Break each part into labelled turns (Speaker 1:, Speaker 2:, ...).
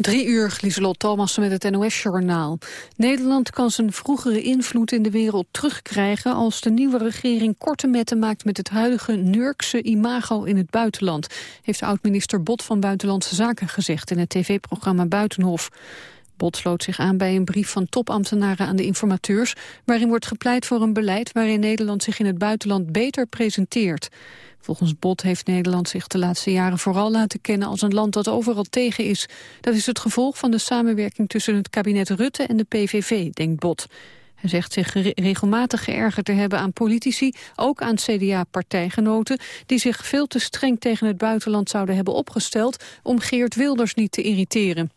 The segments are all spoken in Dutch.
Speaker 1: Drie uur, Lieselot Thomas met het NOS-journaal. Nederland kan zijn vroegere invloed in de wereld terugkrijgen... als de nieuwe regering korte metten maakt met het huidige Nurkse imago in het buitenland... heeft oud-minister Bot van Buitenlandse Zaken gezegd in het tv-programma Buitenhof. Bot sloot zich aan bij een brief van topambtenaren aan de informateurs... waarin wordt gepleit voor een beleid waarin Nederland zich in het buitenland beter presenteert. Volgens Bot heeft Nederland zich de laatste jaren vooral laten kennen als een land dat overal tegen is. Dat is het gevolg van de samenwerking tussen het kabinet Rutte en de PVV, denkt Bot. Hij zegt zich regelmatig geërgerd te hebben aan politici, ook aan CDA-partijgenoten, die zich veel te streng tegen het buitenland zouden hebben opgesteld om Geert Wilders niet te irriteren.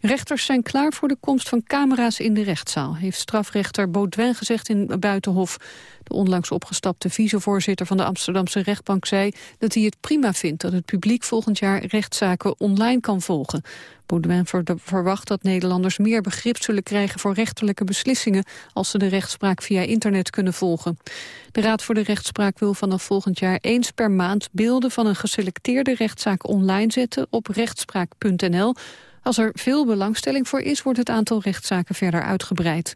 Speaker 1: Rechters zijn klaar voor de komst van camera's in de rechtszaal... heeft strafrechter Baudouin gezegd in Buitenhof. De onlangs opgestapte vicevoorzitter van de Amsterdamse rechtbank zei... dat hij het prima vindt dat het publiek volgend jaar rechtszaken online kan volgen. Baudouin verwacht dat Nederlanders meer begrip zullen krijgen... voor rechterlijke beslissingen als ze de rechtspraak via internet kunnen volgen. De Raad voor de Rechtspraak wil vanaf volgend jaar eens per maand... beelden van een geselecteerde rechtszaak online zetten op rechtspraak.nl als er veel belangstelling voor is, wordt het aantal rechtszaken verder uitgebreid.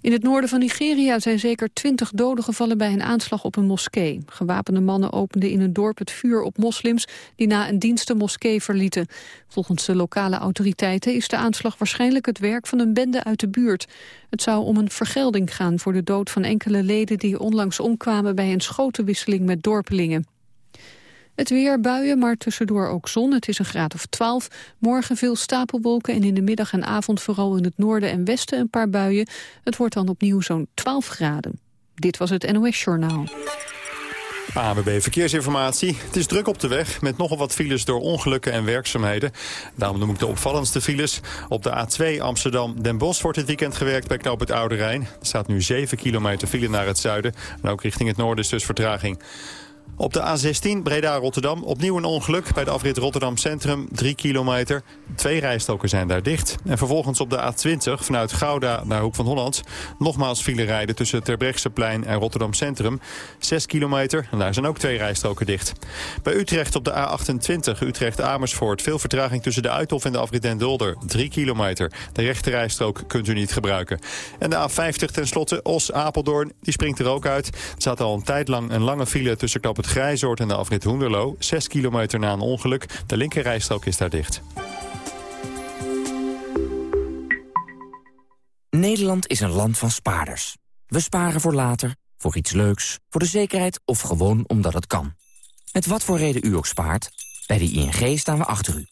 Speaker 1: In het noorden van Nigeria zijn zeker twintig doden gevallen bij een aanslag op een moskee. Gewapende mannen openden in een dorp het vuur op moslims die na een dienst de moskee verlieten. Volgens de lokale autoriteiten is de aanslag waarschijnlijk het werk van een bende uit de buurt. Het zou om een vergelding gaan voor de dood van enkele leden die onlangs omkwamen bij een schotenwisseling met dorpelingen. Het weer, buien, maar tussendoor ook zon. Het is een graad of 12. Morgen veel stapelwolken en in de middag en avond vooral in het noorden en westen een paar buien. Het wordt dan opnieuw zo'n 12 graden. Dit was het NOS Journaal.
Speaker 2: AWB Verkeersinformatie. Het is druk op de weg met nogal wat files door ongelukken en werkzaamheden. Daarom noem ik de opvallendste files. Op de A2 Amsterdam-Den Bosch wordt dit weekend gewerkt bij knoop het Oude Rijn. Er staat nu 7 kilometer file naar het zuiden. En ook richting het noorden is dus vertraging. Op de A16 Breda-Rotterdam opnieuw een ongeluk bij de afrit Rotterdam Centrum, 3 kilometer. Twee rijstroken zijn daar dicht. En vervolgens op de A20 vanuit Gouda naar Hoek van Holland... nogmaals file rijden tussen Terbrechtseplein en Rotterdam Centrum. 6 kilometer en daar zijn ook twee rijstroken dicht. Bij Utrecht op de A28 Utrecht-Amersfoort... veel vertraging tussen de Uithof en de afrit Den Dolder, 3 kilometer. De rechte rijstrook kunt u niet gebruiken. En de A50 tenslotte Os-Apeldoorn, die springt er ook uit. Er zat al een tijd lang een lange file tussen knap Grijzoord en de afrit Hoenderlo. 6 kilometer na een ongeluk. De linkerrijstrook is daar dicht.
Speaker 3: Nederland is een land van spaarders. We sparen voor later, voor iets leuks, voor de zekerheid of gewoon omdat het kan. Met wat voor reden u ook spaart, bij de ING staan we achter u.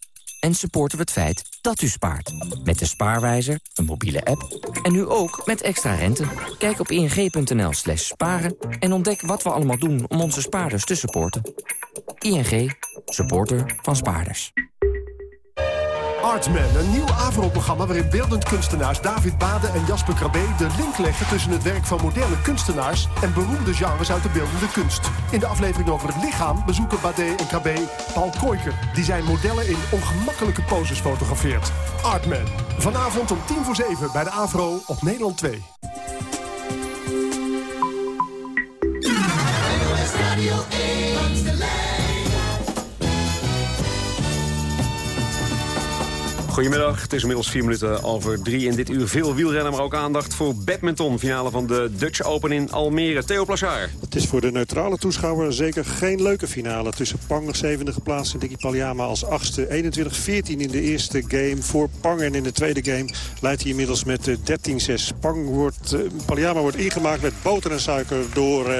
Speaker 3: En supporten we het feit dat u spaart. Met de Spaarwijzer, een mobiele app en nu ook met extra rente. Kijk op ing.nl slash sparen en ontdek wat we allemaal doen om onze spaarders te supporten. ING, supporter van spaarders.
Speaker 4: Artman, een nieuw AVRO-programma waarin beeldend kunstenaars David Bade en Jasper Krabbe de link leggen tussen het werk van moderne kunstenaars en beroemde genres uit de beeldende kunst. In de aflevering over het lichaam bezoeken Bade en Krabbe Paul Koijker, die zijn modellen in ongemakkelijke poses fotografeert. Artman, vanavond om tien voor zeven bij de AVRO op Nederland 2.
Speaker 5: Goedemiddag, het is inmiddels vier minuten over drie. In dit uur veel wielrennen, maar ook aandacht voor badminton. Finale van de Dutch Open in Almere. Theo Plachard.
Speaker 6: Het is voor de neutrale toeschouwer zeker geen leuke finale. Tussen Pang, zevende geplaatst en Dicky Paljama als achtste. 21-14 in de eerste game voor Pang. En in de tweede game leidt hij inmiddels met 13-6. Pang wordt, uh, Paljama wordt ingemaakt met boter en suiker door, uh,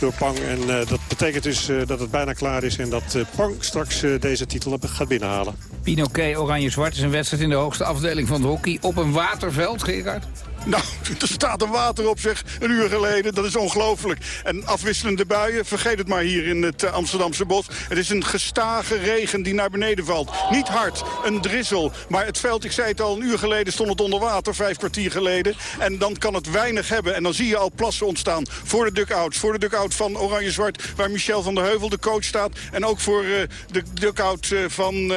Speaker 6: door Pang. En uh, dat betekent dus dat het bijna klaar is. En dat Pang straks deze titel gaat binnenhalen.
Speaker 7: Pinoquet oranje-zwart is een wedstrijd in de hoogste afdeling van het hockey op een waterveld, Gerard.
Speaker 8: Nou, er staat een water op zich een uur geleden. Dat is ongelooflijk. En afwisselende buien, vergeet het maar hier in het eh, Amsterdamse bos. Het is een gestage regen die naar beneden valt. Niet hard, een drizzle. Maar het veld, ik zei het al, een uur geleden stond het onder water. Vijf kwartier geleden. En dan kan het weinig hebben. En dan zie je al plassen ontstaan voor de duckouts. Voor de duckout van Oranje-Zwart, waar Michel van der Heuvel, de coach, staat. En ook voor uh, de duckout uh, van...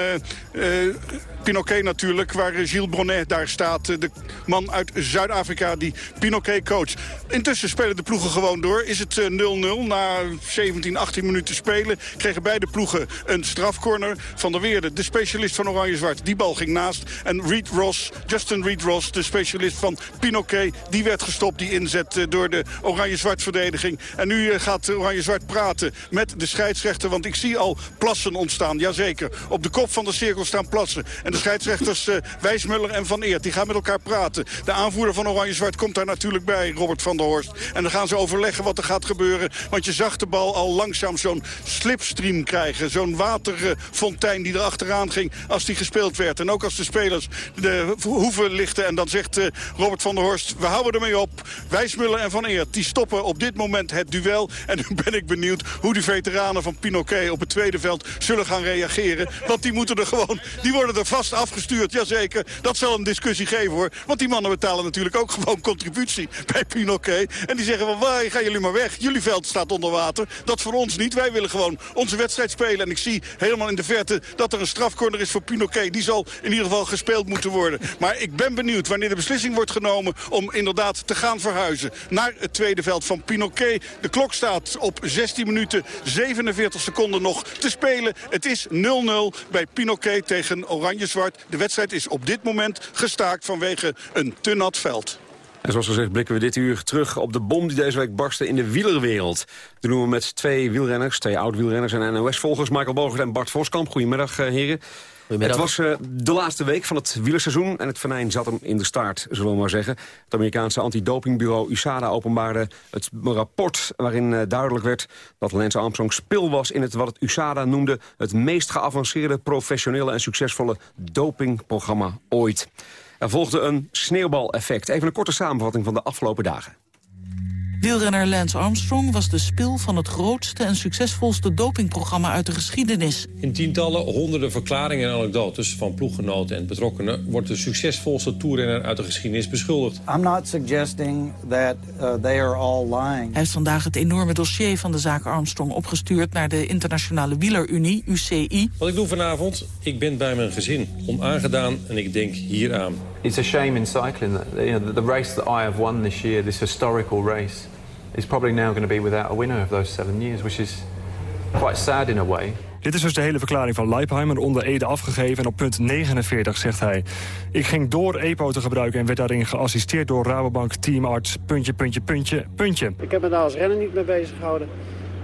Speaker 8: Pinoquet natuurlijk, waar Gilles Bonnet daar staat. De man uit Zuid-Afrika die Pinoquet coach. Intussen spelen de ploegen gewoon door. Is het 0-0 na 17, 18 minuten spelen. Kregen beide ploegen een strafcorner. Van der Weerde, de specialist van Oranje-Zwart, die bal ging naast. En Reed Ross, Justin Reed Ross, de specialist van Pinoquet... die werd gestopt, die inzet door de Oranje-Zwart verdediging. En nu gaat Oranje-Zwart praten met de scheidsrechter. Want ik zie al plassen ontstaan, jazeker. Op de kop van de cirkel staan plassen. En de scheidsrechters uh, Wijsmuller en Van Eert, die gaan met elkaar praten. De aanvoerder van Oranje-Zwart komt daar natuurlijk bij, Robert van der Horst. En dan gaan ze overleggen wat er gaat gebeuren. Want je zag de bal al langzaam zo'n slipstream krijgen. Zo'n waterfontein die er achteraan ging als die gespeeld werd. En ook als de spelers de hoeven lichten. En dan zegt uh, Robert van der Horst, we houden ermee op. Wijsmuller en Van Eert, die stoppen op dit moment het duel. En nu ben ik benieuwd hoe die veteranen van Pinoquet op het tweede veld zullen gaan reageren. Want die moeten er gewoon, die worden er vast afgestuurd. Jazeker, dat zal een discussie geven hoor. Want die mannen betalen natuurlijk ook gewoon contributie bij Pinoquet. En die zeggen van, waar gaan jullie maar weg. Jullie veld staat onder water. Dat voor ons niet. Wij willen gewoon onze wedstrijd spelen. En ik zie helemaal in de verte dat er een strafcorner is voor Pinoquet. Die zal in ieder geval gespeeld moeten worden. Maar ik ben benieuwd wanneer de beslissing wordt genomen om inderdaad te gaan verhuizen naar het tweede veld van Pinoquet. De klok staat op 16 minuten 47 seconden nog te spelen. Het is 0-0 bij Pinoquet tegen Oranje-Zwart. De wedstrijd is op dit moment gestaakt vanwege een te nat veld.
Speaker 5: En zoals gezegd blikken we dit uur terug op de bom die deze week barstte in de wielerwereld. Dat doen we met twee wielrenners, twee oud-wielrenners en NOS-volgers. Michael Bogert en Bart Voskamp. Goedemiddag, eh, heren. Het was uh, de laatste week van het wielerseizoen en het venijn zat hem in de staart, zullen we maar zeggen. Het Amerikaanse antidopingbureau USADA openbaarde het rapport waarin uh, duidelijk werd dat Lance Armstrong spil was in het wat het USADA noemde het meest geavanceerde, professionele en succesvolle dopingprogramma ooit. Er volgde een sneeuwbaleffect. Even een korte samenvatting van de afgelopen dagen.
Speaker 9: Wielrenner Lance Armstrong was de spil van het grootste en succesvolste dopingprogramma uit de geschiedenis.
Speaker 10: In tientallen, honderden verklaringen en anekdotes van ploeggenoten en betrokkenen wordt de succesvolste toerrenner uit de geschiedenis beschuldigd.
Speaker 11: I'm not suggesting that uh, they are all lying. Hij
Speaker 9: heeft vandaag het enorme dossier van de zaak Armstrong opgestuurd naar de Internationale Wielerunie, UCI.
Speaker 10: Wat ik doe vanavond, ik ben bij mijn gezin, onaangedaan en ik denk hieraan.
Speaker 12: It's a shame in cycling that you know, the race that I have won this year, this historical race is probably now going to be without a winner of those seven years, which is quite sad in a way.
Speaker 13: Dit is dus de hele verklaring van Leipheimer onder Ede afgegeven. En op punt 49 zegt hij... Ik ging door EPO te gebruiken en werd daarin geassisteerd door Rabobank teamarts... puntje, puntje, puntje, puntje.
Speaker 14: Ik heb me daar als renner niet mee bezig gehouden.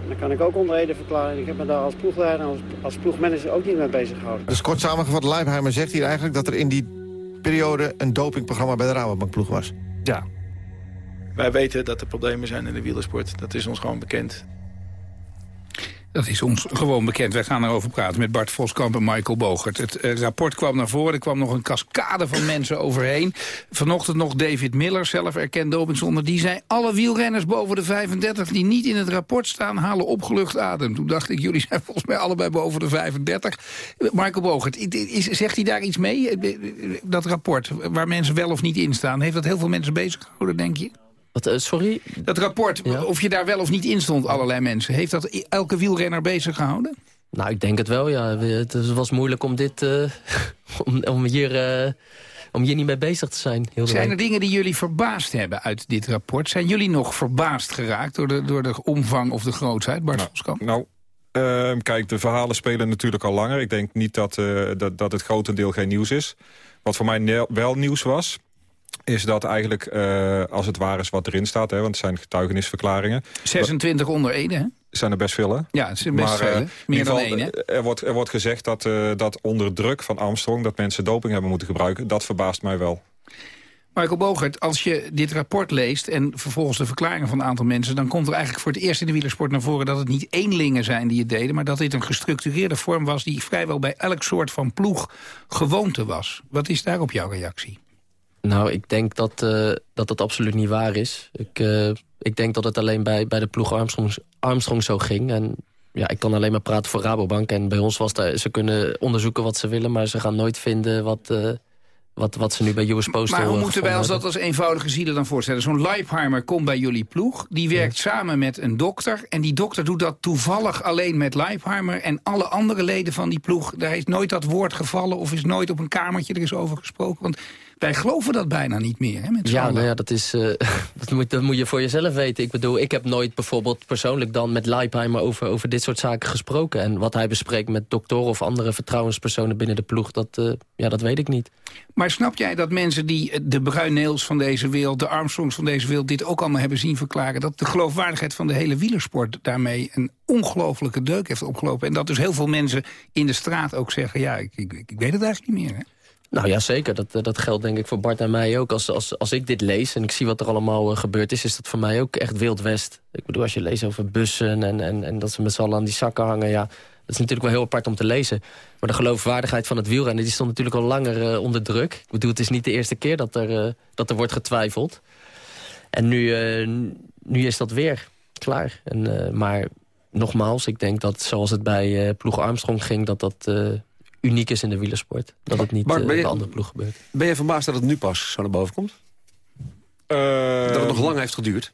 Speaker 14: Dan kan ik ook onder Ede verklaren. Ik heb me daar als ploegleider en als, als ploegmanager ook niet mee bezig gehouden.
Speaker 15: Dus kort samengevat, Leipheimer zegt hier eigenlijk... dat er in die periode een dopingprogramma bij de Rabobank ploeg was.
Speaker 13: Ja,
Speaker 16: wij weten dat er problemen zijn in de wielersport. Dat is ons gewoon bekend.
Speaker 7: Dat is ons gewoon bekend. Wij gaan erover praten met Bart Voskamp en Michael Bogert. Het, eh, rapport kwam naar voren. Er kwam nog een cascade van mensen overheen. Vanochtend nog David Miller, zelf erkend dopingzonder. Die zei, alle wielrenners boven de 35 die niet in het rapport staan... halen opgelucht adem. Toen dacht ik, jullie zijn volgens mij allebei boven de 35. Michael Bogert, zegt hij daar iets mee? Dat rapport, waar mensen wel of niet in staan... heeft dat heel veel mensen bezig gehouden, denk je?
Speaker 17: Eh, sorry?
Speaker 7: Dat rapport, of je daar wel of niet in stond, allerlei mensen. Heeft dat elke wielrenner bezig gehouden?
Speaker 17: Nou, ik denk het wel, ja. Het was moeilijk om dit... Uh, om, om, hier... Uh, om hier niet mee bezig te zijn.
Speaker 7: Heel zijn er dingen die jullie verbaasd hebben uit dit rapport? Zijn jullie nog verbaasd geraakt door de, door de omvang of de grootheid, Bart
Speaker 18: Nou, nou uh, kijk, de verhalen spelen natuurlijk al langer. Ik denk niet dat, uh, dat, dat het grotendeel geen nieuws is. Wat voor mij wel nieuws was, is dat eigenlijk, uh, als het waar is wat erin staat... Hè, want het zijn getuigenisverklaringen...
Speaker 7: 26 onder Ede, hè?
Speaker 18: zijn er best veel, hè?
Speaker 7: Ja, het zijn best maar, veel, uh, Meer dan één, hè?
Speaker 18: Er wordt, er wordt gezegd dat, uh, dat onder druk van Armstrong... dat mensen doping hebben moeten gebruiken. Dat verbaast mij wel.
Speaker 7: Michael Bogert, als je dit rapport leest... en vervolgens de verklaringen van een aantal mensen... dan komt er eigenlijk voor het eerst in de wielersport naar voren... dat het niet eenlingen zijn die het deden... maar dat dit een gestructureerde vorm was... die vrijwel bij elk soort van ploeg gewoonte was. Wat is daarop jouw reactie?
Speaker 17: Nou, ik denk dat, uh, dat dat absoluut niet waar is. Ik, uh, ik denk dat het alleen bij, bij de ploeg Armstrong, Armstrong zo ging. En ja, ik kan alleen maar praten voor Rabobank. En bij ons was daar, ze kunnen onderzoeken wat ze willen... maar ze gaan nooit vinden wat, uh, wat, wat ze nu bij US Postal
Speaker 7: Maar hoe moeten wij ons dat als eenvoudige zielen dan voorstellen? Zo'n Leipheimer komt bij jullie ploeg, die werkt samen met een dokter... en die dokter doet dat toevallig alleen met Leipheimer... en alle andere leden van die ploeg, daar is nooit dat woord gevallen... of is nooit op een kamertje er is over gesproken. Want wij geloven dat bijna niet meer, hè, met
Speaker 17: Ja, nou ja, dat, is, uh, dat, moet, dat moet je voor jezelf weten. Ik bedoel, ik heb nooit bijvoorbeeld persoonlijk dan met Leipheimer... over, over dit soort zaken gesproken. En wat hij bespreekt met doktoren of andere vertrouwenspersonen binnen de ploeg... dat, uh, ja, dat weet ik niet.
Speaker 7: Maar snap jij dat mensen die eh, de Bruineels van deze wereld... de Armstrongs van deze wereld dit ook allemaal hebben zien verklaren... dat de geloofwaardigheid van de hele wielersport daarmee een ongelofelijke deuk heeft opgelopen. En dat dus heel veel mensen in de straat ook zeggen... ja, ik, ik, ik weet het eigenlijk niet meer, hè?
Speaker 17: Nou ja, zeker. Dat, eh, dat geldt denk ik voor Bart en mij ook. Als, als, als ik dit lees en ik zie wat er allemaal uh, gebeurd is... is dat voor mij ook echt Wild West. Ik bedoel, als je leest over bussen en, en, en dat ze met z'n allen aan die zakken hangen... ja, dat is natuurlijk wel heel apart om te lezen. Maar de geloofwaardigheid van het wielrennen... die stond natuurlijk al langer uh, onder druk. Ik bedoel, het is niet de eerste keer dat er, dat er wordt getwijfeld. En nu, nu is dat weer klaar. En, maar nogmaals, ik denk dat zoals het bij ploeg Armstrong ging... dat dat uniek is in de wielersport. Dat het niet Bart, uh, bij de andere ploeg gebeurt.
Speaker 5: Ben je verbaasd dat het nu pas zo naar boven komt? Uh, dat het nog lang heeft geduurd?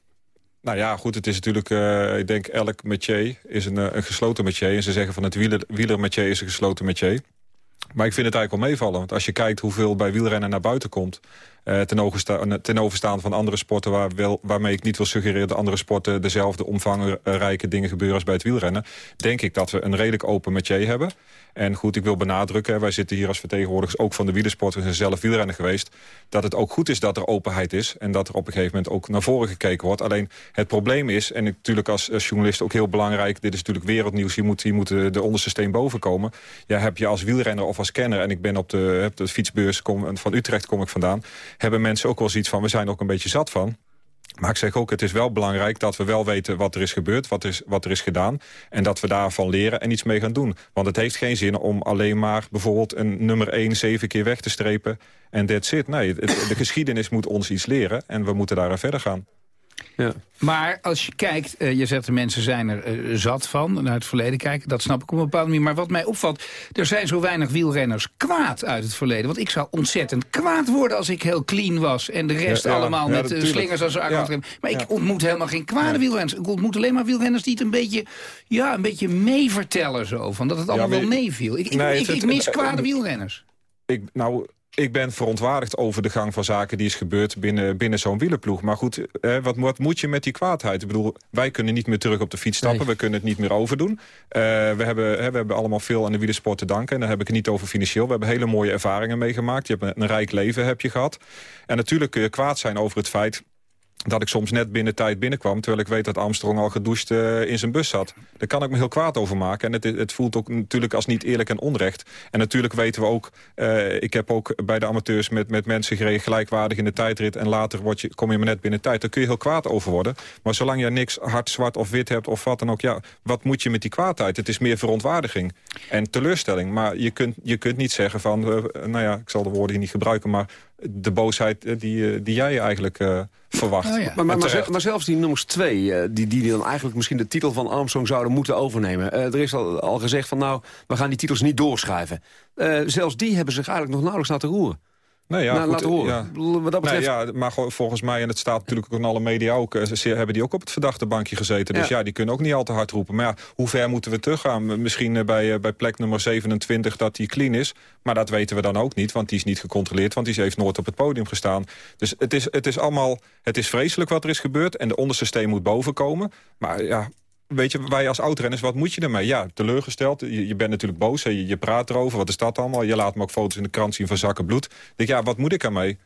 Speaker 18: Nou ja, goed, het is natuurlijk, uh, ik denk elk métier is een, een gesloten métier. En ze zeggen van het wieler, is een gesloten métier. Maar ik vind het eigenlijk wel meevallen. Want als je kijkt hoeveel bij wielrennen naar buiten komt... Uh, ten, oversta ten overstaan van andere sporten... Waar wel, waarmee ik niet wil suggereren dat andere sporten... dezelfde omvangrijke dingen gebeuren als bij het wielrennen... denk ik dat we een redelijk open métier hebben. En goed, ik wil benadrukken, wij zitten hier als vertegenwoordigers... ook van de wielersport, we zijn zelf wielrenner geweest... dat het ook goed is dat er openheid is... en dat er op een gegeven moment ook naar voren gekeken wordt. Alleen het probleem is, en natuurlijk als, journalist ook heel belangrijk... dit is natuurlijk wereldnieuws, hier moet, hier moet de, de onderste steen boven komen. Ja, heb je als wielrenner of als kenner... en ik ben op de, de fietsbeurs kom, van Utrecht kom ik vandaan... hebben mensen ook wel zoiets van, we zijn ook een beetje zat van... Maar ik zeg ook, het is wel belangrijk dat we wel weten wat er is gebeurd, wat er is, wat er is gedaan. En dat we daarvan leren en iets mee gaan doen. Want het heeft geen zin om alleen maar bijvoorbeeld een nummer 1 zeven keer weg te strepen. En that's it. Nee, de geschiedenis moet ons iets leren en we moeten daar verder gaan.
Speaker 7: Ja. Maar als je kijkt, uh, je zegt de mensen zijn er uh, zat van, naar het verleden kijken. Dat snap ik op een bepaalde manier. Maar wat mij opvalt, er zijn zo weinig wielrenners kwaad uit het verleden. Want ik zou ontzettend kwaad worden als ik heel clean was. En de rest ja, allemaal met uh, slingers als ja. Maar ik ontmoet helemaal geen kwade wielrenners. Ik ontmoet alleen maar wielrenners die het een beetje, ja, een beetje meevertellen zo. Van dat het allemaal wel meeviel. Ik, nee, ik, ik, ik mis kwade wielrenners.
Speaker 18: Ik, nou, ik ben verontwaardigd over de gang van zaken die is gebeurd binnen, binnen zo'n wielerploeg. Maar goed, eh, wat, wat, moet je met die kwaadheid? Ik bedoel, wij kunnen niet meer terug op de fiets stappen. We kunnen het niet meer overdoen. Uh, we, hebben, hè, we hebben allemaal veel aan de wielersport te danken. En dan heb ik het niet over financieel. We hebben hele mooie ervaringen meegemaakt. Je hebt een, een rijk leven heb je gehad. En natuurlijk kun je kwaad zijn over het feit dat ik soms net binnen tijd binnenkwam... terwijl ik weet dat Armstrong al gedoucht uh, in zijn bus zat. Daar kan ik me heel kwaad over maken. En het, het voelt ook natuurlijk als niet eerlijk en onrecht. En natuurlijk weten we ook... Uh, ik heb ook bij de amateurs met, met mensen gereden... gelijkwaardig in de tijdrit en later word je, kom je maar net binnen tijd. Daar kun je heel kwaad over worden. Maar zolang je niks hard, zwart of wit hebt of wat dan ook... ja, wat moet je met die kwaadheid? Het is meer verontwaardiging en teleurstelling. Maar je kunt, je kunt niet zeggen van... Uh, nou ja, ik zal de woorden hier niet gebruiken... maar de boosheid eh, die, eh, die jij eigenlijk uh, verwacht.
Speaker 5: Oh ja. maar, maar, maar, zelfs die nummers twee, die, die dan eigenlijk misschien de titel van Armstrong zouden moeten overnemen. er is al, al gezegd van nou, we gaan die titels niet doorschrijven. zelfs die hebben zich eigenlijk nog nauwelijks laten roeren.
Speaker 18: Nee, ja,
Speaker 5: nou,
Speaker 18: goed,
Speaker 5: horen. Ja. Wat dat betreft...
Speaker 18: nee, ja, maar volgens mij, en het staat natuurlijk ook in alle media ook... Ze hebben die ook op het verdachte bankje gezeten. Dus ja. die kunnen ook niet al te hard roepen. Maar ja, hoe ver moeten we teruggaan? Misschien bij, bij plek nummer 27 dat die clean is. Maar dat weten we dan ook niet, want die is niet gecontroleerd... want die heeft nooit op het podium gestaan. Dus het is, het is allemaal... Het is vreselijk wat er is gebeurd en de onderste steen moet boven komen. Maar ja, weet je, wij als oudrenners, wat moet je ermee? Ja, teleurgesteld. Je, je bent natuurlijk boos. Je, je, praat erover. Wat is dat allemaal? Je laat me ook foto's in de krant zien van zakken bloed. denk, ja, wat moet ik ermee?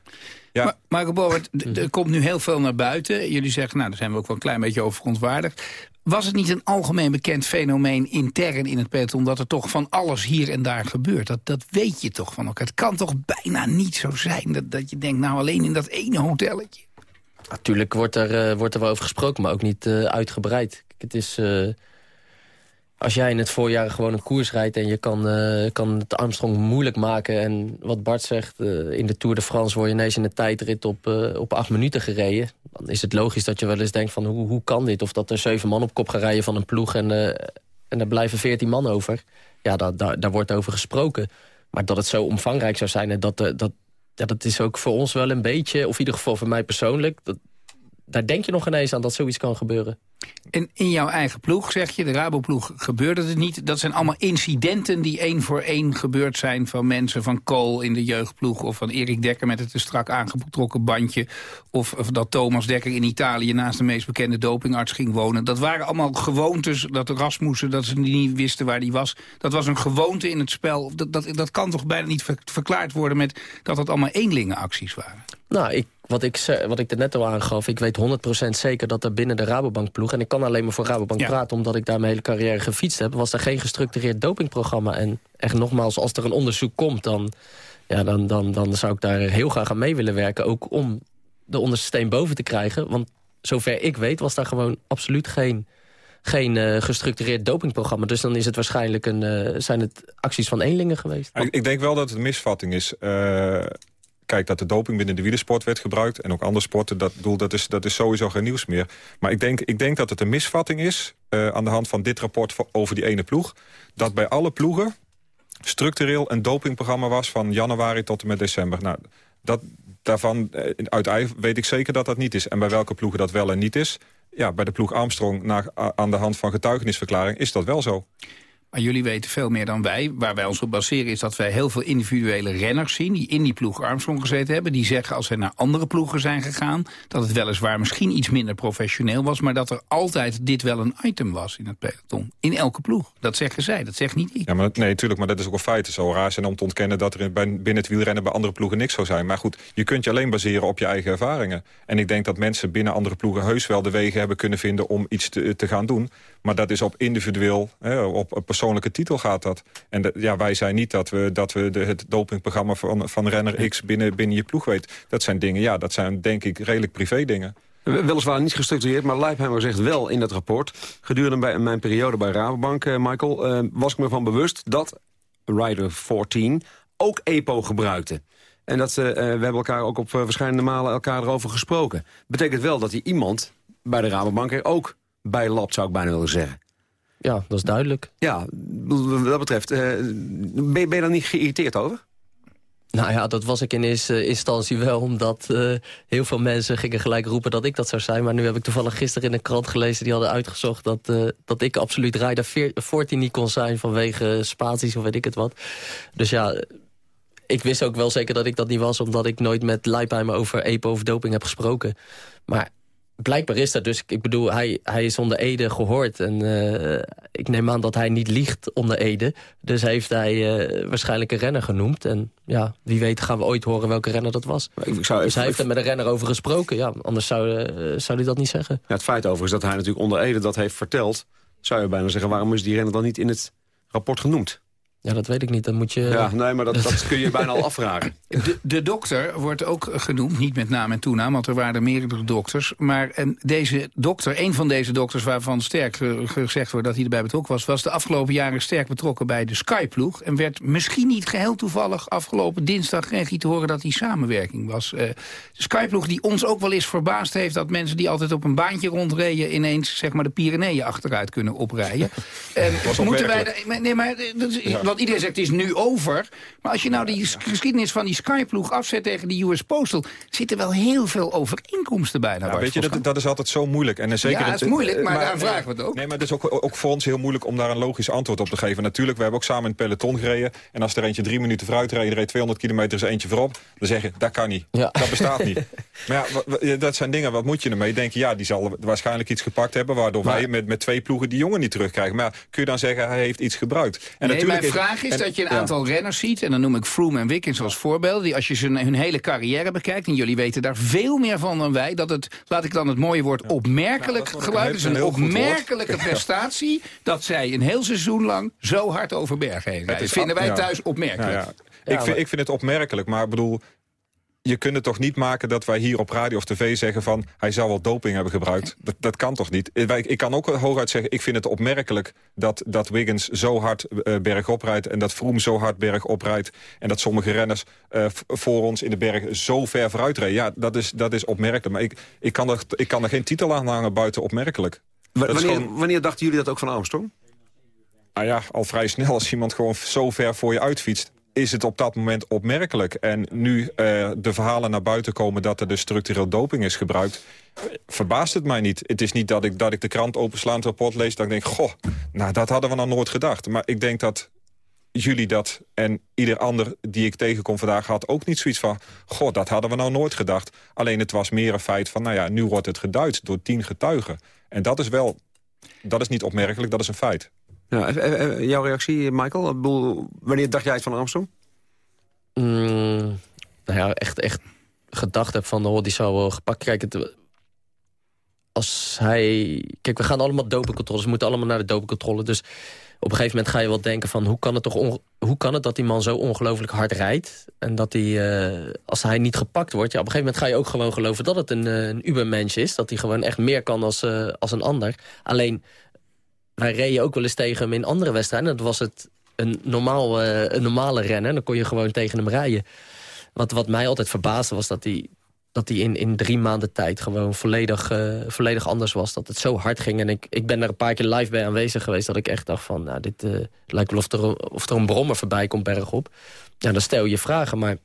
Speaker 18: Ja.
Speaker 7: Maar, Marco Bovert, er komt nu heel veel naar buiten. Jullie zeggen, nou, daar zijn we ook wel een klein beetje over verontwaardigd. Was het niet een algemeen bekend fenomeen intern in het peloton... dat er toch van alles hier en daar gebeurt? Dat, dat weet je toch van elkaar. Het kan toch bijna niet zo zijn dat, dat je denkt... nou, alleen in dat ene hotelletje.
Speaker 17: Natuurlijk wordt er, uh, wordt er wel over gesproken, maar ook niet uh, uitgebreid. Het is... Uh, als jij in het voorjaar gewoon een koers rijdt... en je kan, uh, kan het Armstrong moeilijk maken... en wat Bart zegt, uh, in de Tour de France... word je ineens in de tijdrit op, op acht minuten gereden... dan is het logisch dat je wel eens denkt van hoe, hoe kan dit? Of dat er zeven man op kop gaan rijden van een ploeg... en, en er blijven veertien man over. Ja, daar, daar, daar wordt over gesproken. Maar dat het zo omvangrijk zou zijn... en dat, dat, ja, dat is ook voor ons wel een beetje, of in ieder geval voor mij persoonlijk... Dat, daar denk je nog ineens aan dat zoiets kan gebeuren.
Speaker 7: En in jouw eigen ploeg, zeg je, de Raboploeg, gebeurde het niet? Dat zijn allemaal incidenten die één voor één gebeurd zijn... van mensen van Kool in de jeugdploeg... of van Erik Dekker met het te strak aangetrokken bandje... Of, of, dat Thomas Dekker in Italië naast de meest bekende dopingarts ging wonen. Dat waren allemaal gewoontes, dat Rasmussen, dat ze niet wisten waar die was. Dat was een gewoonte in het spel. Dat, dat, dat kan toch bijna niet verklaard worden met dat het allemaal eenlingenacties waren?
Speaker 17: Nou, ik wat ik, wat ik er net al aangaf, ik weet 100% zeker dat er binnen de Rabobank ploeg... en ik kan alleen maar voor Rabobank praten omdat ik daar mijn hele carrière gefietst heb... was er geen gestructureerd dopingprogramma. En echt nogmaals, als er een onderzoek komt, dan, ja, dan, dan, dan zou ik daar heel graag aan mee willen werken. Ook om de onderste steen boven te krijgen. Want zover ik weet was daar gewoon absoluut geen geen uh, gestructureerd dopingprogramma. Dus dan is het waarschijnlijk een, uh, zijn het acties van eenlingen geweest.
Speaker 18: Ik, ik, denk wel dat het een misvatting is. Uh, kijk, dat de doping binnen de wielersport werd gebruikt... en ook andere sporten, dat, bedoel, dat, is, dat is sowieso geen nieuws meer. Maar ik denk, ik denk dat het een misvatting is... Uh, aan de hand van dit rapport over die ene ploeg... dat bij alle ploegen structureel een dopingprogramma was... van januari tot en met december. Nou, dat, daarvan, uh, uit weet ik zeker dat dat niet is. En bij welke ploegen dat wel en niet is... ja, bij de ploeg Armstrong naar, aan de hand van getuigenisverklaring is dat wel zo.
Speaker 7: Maar jullie weten veel meer dan wij. Waar wij ons op baseren is dat wij heel veel individuele renners zien... die in die ploeg Armstrong gezeten hebben. Die zeggen als ze naar andere ploegen zijn gegaan... dat het weliswaar misschien iets minder professioneel was... maar dat er altijd dit wel een item was in het peloton. In elke ploeg. Dat zeggen zij, dat zegt niet ik.
Speaker 18: Ja, maar, nee, natuurlijk, maar dat is ook een feit. zo raar zijn om te ontkennen dat er binnen het wielrennen... bij andere ploegen niks zou zijn. Maar goed, je kunt je alleen baseren op je eigen ervaringen. En ik denk dat mensen binnen andere ploegen... heus wel de wegen hebben kunnen vinden om iets te, te gaan doen. Maar dat is op individueel, hè, op persoonlijke titel gaat dat. En ja, wij zijn niet dat we, dat we de, het dopingprogramma van, van renner X binnen, binnen je ploeg weet. Dat zijn dingen, ja, dat zijn denk ik redelijk privé dingen.
Speaker 5: Weliswaar niet gestructureerd, maar Leipheimer zegt wel in dat rapport... gedurende mijn periode bij Rabobank, uh, Michael, uh, was ik me van bewust... dat Rider 14 ook EPO gebruikte. En dat, uh, we hebben elkaar ook op verschillende malen elkaar erover gesproken. Betekent wel dat hij iemand bij de Rabobank er ook bij lapt, zou ik bijna willen zeggen.
Speaker 17: Ja, dat is duidelijk.
Speaker 5: Ja, wat dat betreft, uh, ben, ben je daar niet geïrriteerd over?
Speaker 17: Nou ja, dat was ik in eerste instantie wel, omdat uh, heel veel mensen gingen gelijk roepen dat ik dat zou zijn. Maar nu heb ik toevallig gisteren in een krant gelezen, die hadden uitgezocht dat, uh, dat ik absoluut rijder 14 niet kon zijn vanwege spaties of weet ik het wat. Dus ja, ik wist ook wel zeker dat ik dat niet was, omdat ik nooit met Leipheimer over EPO of doping heb gesproken. Maar blijkbaar is dat dus. Ik bedoel, hij, hij is onder Ede gehoord. En uh, ik neem aan dat hij niet liegt onder Ede. Dus heeft hij uh, waarschijnlijk een renner genoemd. En ja, wie weet gaan we ooit horen welke renner dat was. Ik zou dus hij heeft er met een renner over gesproken. Ja, anders zou, uh, zou hij dat niet zeggen.
Speaker 5: Ja, het feit overigens dat hij natuurlijk onder Ede dat heeft verteld... zou je bijna zeggen, waarom is die renner dan niet in het rapport genoemd?
Speaker 17: Ja, dat weet ik niet. Dan moet je...
Speaker 5: Ja, nee, maar dat, dat kun je bijna al afvragen.
Speaker 7: De, de, dokter wordt ook genoemd, niet met naam en toenaam... want er waren meerdere dokters. Maar en deze dokter, een van deze dokters waarvan sterk gezegd wordt... dat hij erbij betrokken was... was de afgelopen jaren sterk betrokken bij de Skyploeg... en werd misschien niet geheel toevallig afgelopen dinsdag... kreeg hij te horen dat die samenwerking was. Uh, de Skyploeg die ons ook wel eens verbaasd heeft... dat mensen die altijd op een baantje rondreden... ineens zeg maar, de Pyreneeën achteruit kunnen oprijden. en, moeten wij, nee, maar, dat is, want iedereen zegt het is nu over. Maar als je nou die geschiedenis van die Skyploeg afzet tegen die US Postal... zitten wel heel veel overeenkomsten bij.
Speaker 18: Ja, weet je, dat, dat, is altijd zo moeilijk. En zeker
Speaker 7: ja, het is moeilijk, maar, daar vragen we het ook.
Speaker 18: Nee, maar het is ook, ook voor ons heel moeilijk om daar een logisch antwoord op te geven. Natuurlijk, we hebben ook samen in het peloton gereden. En als er eentje drie minuten vooruit reed, reed 200 kilometer is eentje voorop. Dan zeg je, dat kan niet. Ja. Dat bestaat niet. Maar ja, dat zijn dingen, wat moet je ermee? Denk je, ja, die zal waarschijnlijk iets gepakt hebben... waardoor wij met, met twee ploegen die jongen niet terugkrijgen. Maar kun je dan zeggen, hij heeft iets gebruikt?
Speaker 7: En nee, natuurlijk vraag is dat je een aantal renners ziet... en dan noem ik Froome en Wiggins als voorbeelden... die als je ze, hun hele carrière bekijkt... en jullie weten daar veel meer van dan wij... dat het, laat ik dan het mooie woord, opmerkelijk ja, geluid is... een opmerkelijke prestatie... dat zij een heel seizoen lang zo hard over bergen heen rijden. vinden wij thuis opmerkelijk.
Speaker 18: ik, vind, ik vind het opmerkelijk, maar ik bedoel je kunt het toch niet maken dat wij hier op radio of tv zeggen van... hij zou wel doping hebben gebruikt. Dat, dat kan toch niet? Ik kan ook hooguit zeggen, ik vind het opmerkelijk... dat, dat Wiggins zo hard uh, bergop rijdt... en dat Froome zo hard bergop rijdt... en dat sommige renners uh, voor ons in de berg zo ver vooruit rijden. Ja, dat is, dat is opmerkelijk. Maar ik, ik, kan er, ik kan er geen titel aan hangen buiten opmerkelijk.
Speaker 5: wanneer, gewoon... wanneer dachten jullie dat ook van Armstrong?
Speaker 18: Nou ja, al vrij snel als iemand gewoon zo ver voor je uitfietst is het op dat moment opmerkelijk. En nu uh, de verhalen naar buiten komen dat er dus structureel doping is gebruikt... verbaast het mij niet. Het is niet dat ik, dat ik de krant opensla het rapport lees... dat ik denk, goh, nou, dat hadden we nog nooit gedacht. Maar ik denk dat jullie dat en ieder ander die ik tegenkom vandaag had ook niet zoiets van... goh, dat hadden we nou nooit gedacht. Alleen het was meer een feit van, nou ja, nu wordt het geduid door tien getuigen. En dat is wel, dat is niet opmerkelijk, dat is een feit.
Speaker 5: Ja, eh, eh, jouw reactie, Michael? Wanneer dacht jij het van Armstrong?
Speaker 17: Mm, nou ja, echt, echt gedacht heb van, oh, die zou wel gepakt. Kijk, als hij... Kijk, we gaan allemaal dopingcontroles. We moeten allemaal naar de dopingcontrole. Dus op een gegeven moment ga je wel denken van... hoe kan het, toch hoe kan het dat die man zo ongelooflijk hard rijdt? En dat hij, als hij niet gepakt wordt... Ja, op een gegeven moment ga je ook gewoon geloven dat het een, een ubermensch is. Dat hij gewoon echt meer kan als, als een ander. Alleen, wij reden ook wel eens tegen hem in andere wedstrijden. Dat was het een, normaal, uh, een normale renner. Dan kon je gewoon tegen hem rijden. Wat, wat mij altijd verbaasde was dat hij dat hij in, in drie maanden tijd gewoon volledig, uh, volledig anders was. Dat het zo hard ging. En ik, ik ben er een paar keer live bij aanwezig geweest... dat ik echt dacht van, nou, dit uh, lijkt wel of er, of er een brommer voorbij komt bergop. Ja, dan stel je vragen. Maar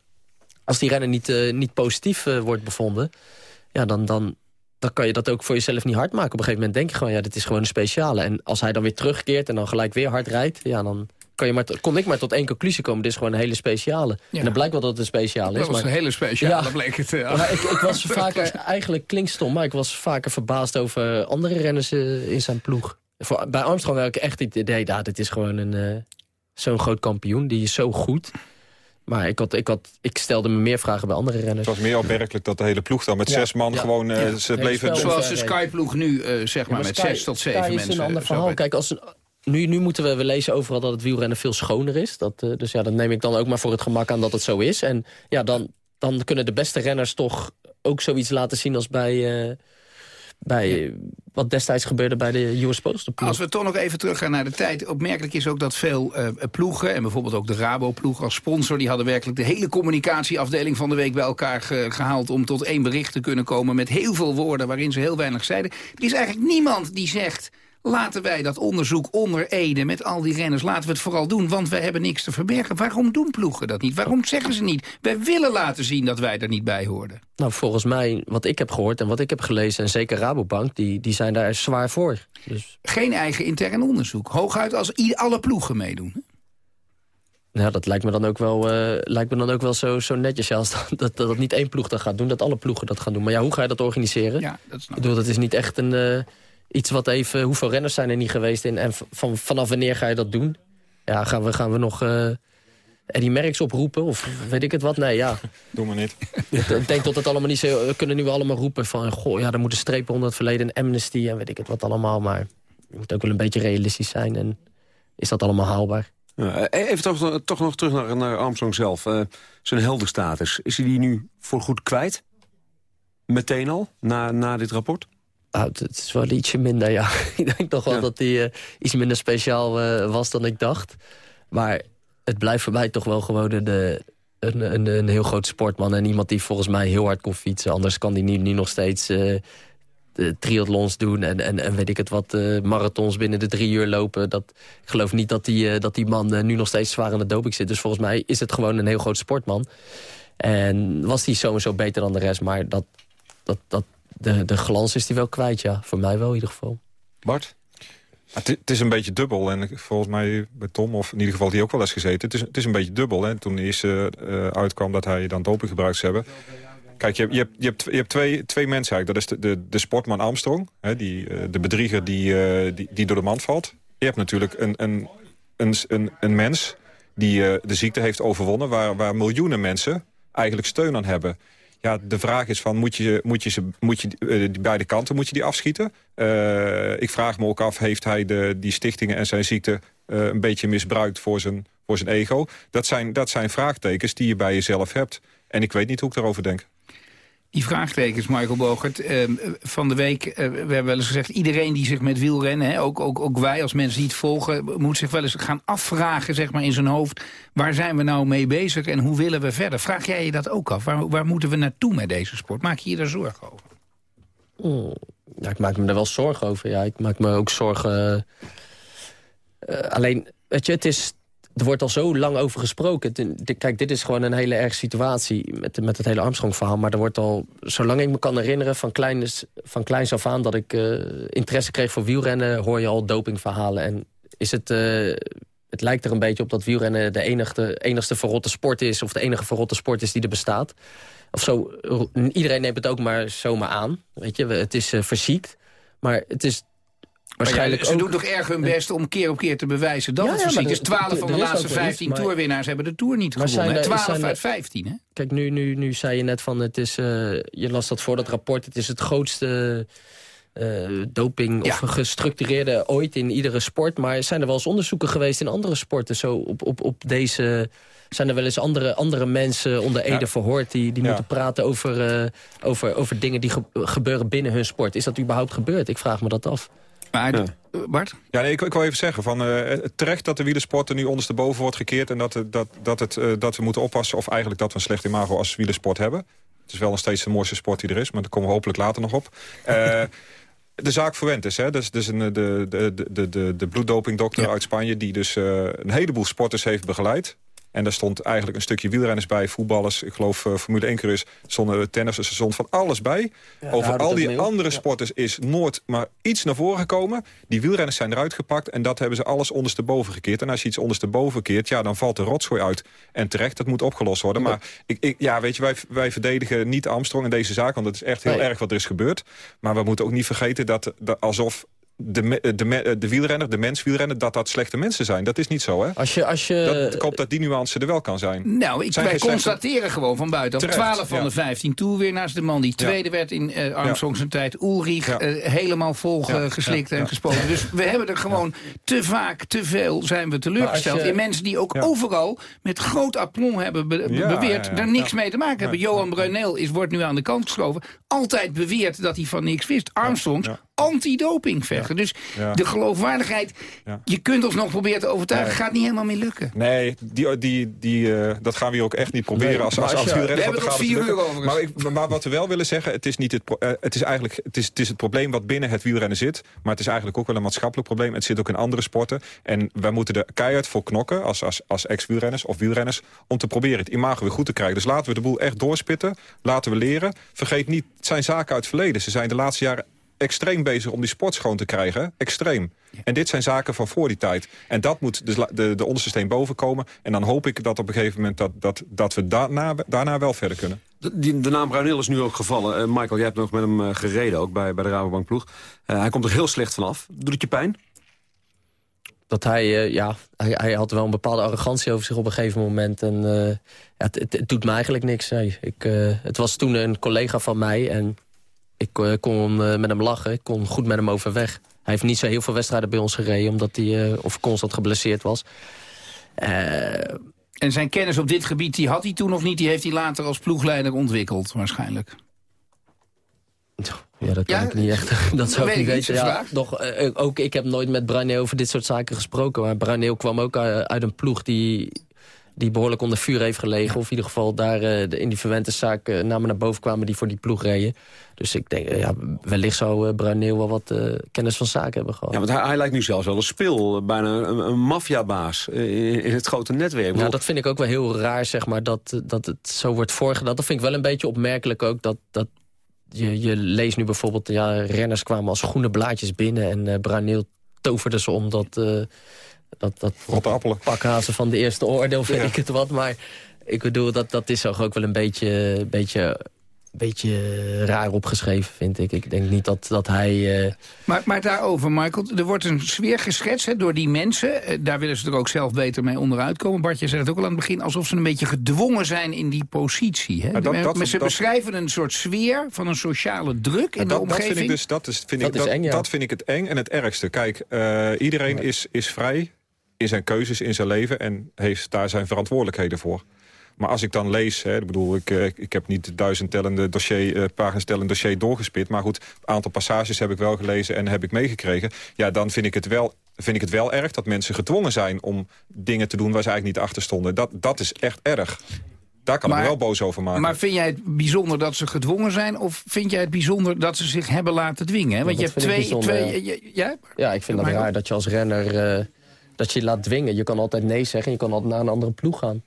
Speaker 17: als die renner niet, niet positief wordt bevonden... Ja, dan, dan, dan kan je dat ook voor jezelf niet hard maken. Op een gegeven moment denk je gewoon, ja, dit is gewoon een speciale. En als hij dan weer terugkeert en dan gelijk weer hard rijdt... ja, dan, kan je maar kon ik maar tot één conclusie komen. Dit is gewoon een hele speciale. En dan blijkt wel dat het een speciale is.
Speaker 7: Dat was een hele speciale, ja. bleek het.
Speaker 17: Ja. ik, ik, was vaker, eigenlijk klinkt stom, maar ik was vaker verbaasd over andere renners uh, in zijn ploeg. Voor, bij Armstrong had ik echt het idee, dat dit is gewoon een uh, zo'n groot kampioen. Die is zo goed. Maar ik, had, ik, had, ik stelde me meer vragen bij andere renners.
Speaker 18: Het was meer opmerkelijk dat de hele ploeg dan met ja. zes man gewoon uh, ja. ze bleven...
Speaker 7: Zoals de Sky-ploeg nu, uh, zeg maar, met Sky, zes tot zeven Sky mensen.
Speaker 17: is een ander verhaal. Kijk, als, nu, nu moeten we, we lezen overal dat het wielrennen veel schoner is. Dat, uh, dus ja, dat neem ik dan ook maar voor het gemak aan dat het zo is. En ja, dan, dan kunnen de beste renners toch ook zoiets laten zien als bij... Uh, bij wat destijds gebeurde bij de US Postal
Speaker 7: Als we toch nog even teruggaan naar de tijd. Opmerkelijk is ook dat veel uh, ploegen, en bijvoorbeeld ook de Rabo-ploeg als sponsor... die hadden werkelijk de hele communicatieafdeling van de week bij elkaar ge gehaald... om tot één bericht te kunnen komen met heel veel woorden waarin ze heel weinig zeiden. Er is eigenlijk niemand die zegt Laten wij dat onderzoek onder Ede met al die renners... laten we het vooral doen, want wij hebben niks te verbergen. Waarom doen ploegen dat niet? Waarom zeggen ze niet? Wij willen laten zien dat wij er niet bij hoorden.
Speaker 17: Nou, volgens mij, wat ik heb gehoord en wat ik heb gelezen... en zeker Rabobank, die, die zijn daar zwaar voor. Dus...
Speaker 7: Geen eigen intern onderzoek. Hooguit als alle ploegen meedoen.
Speaker 17: Nou, dat lijkt me dan ook wel, uh, lijkt me dan ook wel zo, zo netjes. Ja, als dat, dat, dat niet één ploeg dat gaat doen, dat alle ploegen dat gaan doen. Maar ja, hoe ga je dat organiseren? Ja, dat ik bedoel, dat is niet echt een... Uh, iets wat even... Hoeveel renners zijn er niet geweest in, en van, vanaf wanneer ga je dat doen? Ja, gaan we, gaan we nog... Uh, Eddie Merckx oproepen of weet ik het wat? Nee, ja.
Speaker 18: Doe maar niet.
Speaker 17: ik denk dat het allemaal niet zo... We kunnen nu allemaal roepen van... Goh, ja, er moet een streep onder het verleden, een amnesty en weet ik het wat allemaal. Maar je moet ook wel een beetje realistisch zijn. En is dat allemaal haalbaar?
Speaker 5: Ja, even toch, toch nog terug naar, naar Armstrong zelf. Uh, zijn heldenstatus, is hij die nu voor goed kwijt? Meteen al, na, na dit rapport?
Speaker 17: Nou, het is wel ietsje minder, ja. ik denk toch wel dat hij uh, iets minder speciaal uh, was dan ik dacht. Maar het blijft voor mij toch wel gewoon de, een, een, een, heel groot sportman. En iemand die volgens mij heel hard kon fietsen. Anders kan hij nu, nu nog steeds uh, triathlons doen. En, en, en weet ik het wat, marathons binnen de drie uur lopen. Dat, ik geloof niet dat die, dat die man nu nog steeds zwaar aan de doping zit. Dus volgens mij is het gewoon een heel groot sportman. En was hij zo en zo beter dan de rest. Maar dat, dat, dat, de, de glans is die wel kwijt, ja. Voor mij wel in ieder geval.
Speaker 18: Bart? Het, is een beetje dubbel. En volgens mij bij Tom, of in ieder geval die ook wel eens gezeten... het is, het is een beetje dubbel. Hè? Toen eerst uh, uitkwam dat hij dan doping gebruikt zou hebben... Kijk, je, je, hebt, je, hebt, je hebt twee, twee mensen eigenlijk. Dat is de, de, de sportman Armstrong, hè, die, uh, de bedrieger die, uh, die, die door de mand valt. Je hebt natuurlijk een, een, een, een, een mens die de ziekte heeft overwonnen... Waar, waar miljoenen mensen eigenlijk steun aan hebben. Ja, de vraag is van, moet je, moet je, ze, moet je uh, beide kanten moet je die afschieten? Uh, ik vraag me ook af, heeft hij de, die stichtingen en zijn ziekte... Uh, een beetje misbruikt voor zijn, voor zijn ego? Dat zijn, dat zijn vraagtekens die je bij jezelf hebt. En ik weet niet hoe ik daarover denk.
Speaker 7: Die vraagtekens, Michael Bogert. Uh, van de week, uh, we hebben wel eens gezegd... iedereen die zich met wielrennen, hè, ook, ook, ook wij als mensen die het volgen... moet zich wel eens gaan afvragen zeg maar, in zijn hoofd... waar zijn we nou mee bezig en hoe willen we verder? Vraag jij je dat ook af? Waar, moeten we naartoe met deze sport? Maak je je daar zorgen over?
Speaker 17: Oh, ja, ik maak me er wel zorgen over. Ja, ik maak me ook zorgen... Uh, alleen, weet je, het is er wordt al zo lang over gesproken. Kijk, dit is gewoon een hele erge situatie met, met het hele Armstrong-verhaal. Maar er wordt al, zolang ik me kan herinneren, van, kleins, van kleins af aan... dat ik uh, interesse kreeg voor wielrennen, hoor je al dopingverhalen. En is het, uh, het lijkt er een beetje op dat wielrennen de enigste, enigste verrotte sport is... of de enige verrotte sport is die er bestaat. Of zo, iedereen neemt het ook maar zomaar aan. Weet je, het is uh, verziekt. Maar het is Waarschijnlijk
Speaker 7: ze doen toch erg hun best om keer op keer te bewijzen dat ja, het fysiek is. 12 van de laatste 15 maar, toerwinnaars hebben de Tour niet gewonnen. 12 uit 15, hè?
Speaker 17: Kijk, nu, nu, nu zei je net van, het is, uh, je las dat voor dat rapport... het is het grootste uh, doping of gestructureerde ooit in iedere sport. Maar zijn er wel eens onderzoeken geweest in andere sporten... zo op, op, op deze zijn er wel eens andere, andere mensen onder Ede verhoord... die, die moeten praten over, uh, over, over dingen die ge gebeuren binnen hun sport. Is dat überhaupt gebeurd? Ik vraag me dat af.
Speaker 7: Maar, ja. Bart?
Speaker 18: Ja, nee, ik, ik wil even zeggen, van, uh, terecht dat de wielersport er nu ondersteboven wordt gekeerd... en dat, dat, dat, het, uh, dat we moeten oppassen of eigenlijk dat we een slecht imago als wielersport hebben. Het is wel nog steeds de mooiste sport die er is, maar daar komen we hopelijk later nog op. Uh, de zaak Fuentes, hè, dat is dus een, de, de, de, de, de bloeddopingdokter ja. uit Spanje... die dus een heleboel sporters heeft begeleid. En daar stond eigenlijk een stukje wielrenners bij, voetballers. Ik geloof uh, Formule 1 coureurs, stonden tennissers, er stond van alles bij. Over al die andere sporters is nooit maar iets naar voren gekomen. Die wielrenners zijn eruit gepakt en dat hebben ze alles ondersteboven gekeerd. En als je iets ondersteboven keert, ja, dan valt de rotzooi uit. En terecht, dat moet opgelost worden. Maar ik, ik, ja, weet je, wij, wij verdedigen niet Armstrong in deze zaak, want het is echt heel erg wat er is gebeurd. Maar we moeten ook niet vergeten dat, dat alsof de, de, de wielrenner, de menswielrenner, dat dat slechte mensen zijn. Dat is niet zo, hè?
Speaker 17: Als je, als je...
Speaker 18: Dat, ik hoop dat die nuance er wel kan zijn.
Speaker 7: Nou, ik, wij constateren gewoon van buiten. 12 van de 15 toerwinnaars. De man die tweede werd in uh, Armstrong zijn tijd. Ulrich, uh, helemaal volgeslikt en gespoten. Dus we hebben er gewoon te vaak, te veel zijn we teleurgesteld. Je... In mensen die ook overal met groot aplomb hebben be beweerd... er niks mee te maken hebben. Johan Brunel is, wordt nu aan de kant geschoven. Altijd beweerd dat hij van niks wist. Armstrong anti-doping vechten. Dus de geloofwaardigheid, je kunt ons nog proberen te overtuigen, gaat niet helemaal meer lukken.
Speaker 18: Nee, die, die, die, uh, dat gaan we hier ook echt niet proberen. als, als, als,
Speaker 7: als, we hebben het vier uur over.
Speaker 18: Maar, ik, maar, wat we wel willen zeggen, het is, niet het, uh, het is eigenlijk het is, het is het probleem wat binnen het wielrennen zit. Maar het is eigenlijk ook wel een maatschappelijk probleem. Het zit ook in andere sporten. En wij moeten er keihard voor knokken, als, als, als ex-wielrenners of wielrenners, om te proberen het imago weer goed te krijgen. Dus laten we de boel echt doorspitten. Laten we leren. Vergeet niet, het zijn zaken uit het verleden. Ze zijn de laatste jaren extreem bezig om die sport schoon te krijgen. Extreem. En dit zijn zaken van voor die tijd. En dat moet dus de, de onderste steen boven komen. En dan hoop ik dat op een gegeven moment dat, dat, dat we daarna, daarna wel verder kunnen.
Speaker 5: De, de naam Bruineel is nu ook gevallen. Uh, Michael, jij hebt nog met hem uh, gereden ook bij, bij de Rabobank ploeg. Uh, hij komt er heel slecht vanaf. Doet het je pijn?
Speaker 17: Dat hij, ja, hij, hij, had wel een bepaalde arrogantie over zich op een gegeven moment. En ja, het, het, het, doet me eigenlijk niks. Nee. Ik, het was toen een collega van mij en ik uh, kon uh, met hem lachen, ik kon goed met hem overweg. Hij heeft niet zo heel veel wedstrijden bij ons gereden... omdat hij uh, of constant geblesseerd was.
Speaker 7: en zijn kennis op dit gebied, die had hij toen nog niet... die heeft hij later als ploegleider ontwikkeld, waarschijnlijk.
Speaker 17: Ja, dat kan ik niet echt. Dat zou ik niet weten. Ja, nog, ook ik heb nooit met Bruineel over dit soort zaken gesproken. Maar Bruineel kwam ook uit een ploeg die die behoorlijk onder vuur heeft gelegen. Of in ieder geval daar uh, in die Verwentes-zaak uh, namen naar boven kwamen die voor die ploeg reden. Dus ik denk, uh, ja, wellicht zou Bruineel wel wat kennis van zaken hebben gehad.
Speaker 5: Ja, want hij, hij, lijkt nu zelfs wel een spil, bijna een, een maffiabaas in, in, het grote netwerk.
Speaker 17: Ja, dat vind ik ook wel heel raar, zeg maar, dat, dat het zo wordt voorgedaan. Dat vind ik wel een beetje opmerkelijk ook, dat, dat je, je leest nu bijvoorbeeld, ja, renners kwamen als groene blaadjes binnen en Bruineel toverde ze om dat dat, dat
Speaker 18: Rotte
Speaker 17: pakhazen van de eerste oordeel vind ik het wat. Maar ik bedoel, dat, dat is toch ook wel een beetje, beetje, beetje raar opgeschreven, vind ik. Ik denk niet dat, dat hij... Uh...
Speaker 7: Maar, maar daarover, Michael, er wordt een sfeer geschetst hè, door die mensen. Eh, daar willen ze er ook zelf beter mee onderuit komen. Bartje zei het ook al aan het begin, alsof ze een beetje gedwongen zijn in die positie. Hè? Dat, dat, ze beschrijven een soort sfeer van een sociale druk in de omgeving.
Speaker 18: Dat vind ik dus, dat is, vind ik, dat, eng, ja. dat vind ik het eng en het ergste. Kijk, uh, iedereen is, is vrij in zijn keuzes in zijn leven... en heeft daar zijn verantwoordelijkheden voor. Maar als ik dan lees, hè, ik bedoel, ik, eh, ik heb niet duizend tellende dossier, uh, pagina's tellend dossier doorgespit... maar goed, een aantal passages heb ik wel gelezen en heb ik meegekregen. Ja, dan vind ik het wel vind ik het wel erg dat mensen gedwongen zijn om dingen te doen waar ze eigenlijk niet achter stonden. Dat, dat is echt erg. Daar kan maar, ik me wel boos over maken.
Speaker 7: Maar vind jij het bijzonder dat ze gedwongen zijn... of vind jij het bijzonder dat ze zich hebben laten dwingen? Want je hebt twee... twee
Speaker 17: ja, ja, ik vind dat raar dat je als renner... Uh, dat je laat dwingen. Je kan altijd nee zeggen en je kan altijd naar een andere ploeg gaan.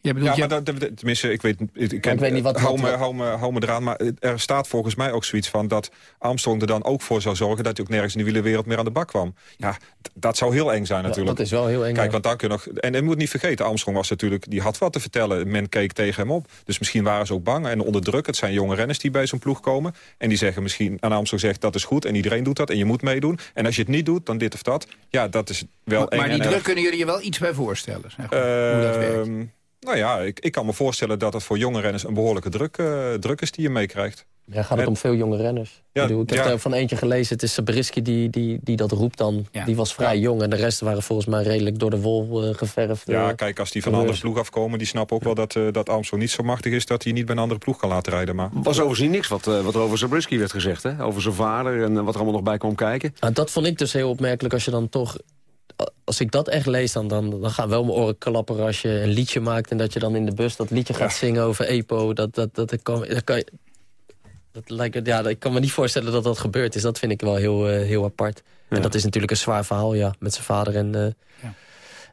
Speaker 18: Ja, maar dat, tenminste, ik weet, ik, ik,
Speaker 17: weet niet wat...
Speaker 18: Hou me, hou, me, hou me eraan, maar er staat volgens mij ook zoiets van... dat Armstrong er dan ook voor zou zorgen... dat hij ook nergens in de wielerwereld meer aan de bak kwam. Ja, dat zou heel eng zijn natuurlijk.
Speaker 17: dat is wel heel eng.
Speaker 18: Kijk, want dan kun je nog... En je moet niet vergeten, Armstrong was natuurlijk... die had wat te vertellen. Men keek tegen hem op. Dus misschien waren ze ook bang en onder druk. Het zijn jonge renners die bij zo'n ploeg komen. En die zeggen misschien... En Armstrong zegt, dat is goed en iedereen doet dat... en je moet meedoen. En als je het niet doet, dan dit of dat. Ja, dat is wel
Speaker 7: maar,
Speaker 18: eng.
Speaker 7: Maar die druk kunnen jullie je wel iets bij voorstellen? Zeg maar, hoe dat werkt.
Speaker 18: Nou ja, ik, ik kan me voorstellen dat het voor jonge renners een behoorlijke druk, uh, druk is die je meekrijgt.
Speaker 17: Ja, gaat het om veel jonge renners. Ja, ik, bedoel, ik heb er van eentje gelezen, het is Sabrisky die, die, die dat roept dan. Ja. Die was vrij jong en de rest waren volgens mij redelijk door de wol uh, geverfd.
Speaker 18: Ja,
Speaker 17: uh,
Speaker 18: kijk, als die van een andere ploeg afkomen... die snappen ook wel dat, uh, dat Armstrong niet zo machtig is... dat hij niet bij een andere ploeg kan laten rijden. Maar...
Speaker 5: was overigens niks wat, wat er over Sabrisky werd gezegd, hè? Over zijn vader en wat er allemaal nog bij kwam kijken.
Speaker 17: Nou, dat vond ik dus heel opmerkelijk als je dan toch als ik dat echt lees, dan, dan, dan gaan wel mijn oren klapperen... als je een liedje maakt en dat je dan in de bus dat liedje gaat zingen over EPO. Dat, dat, dat, dat, kan, dat kan je, dat lijkt, ja, ik kan me niet voorstellen dat dat gebeurd is. Dat vind ik wel heel, uh, heel apart. Ja. En dat is natuurlijk een zwaar verhaal, ja. Met zijn vader en, uh, ja.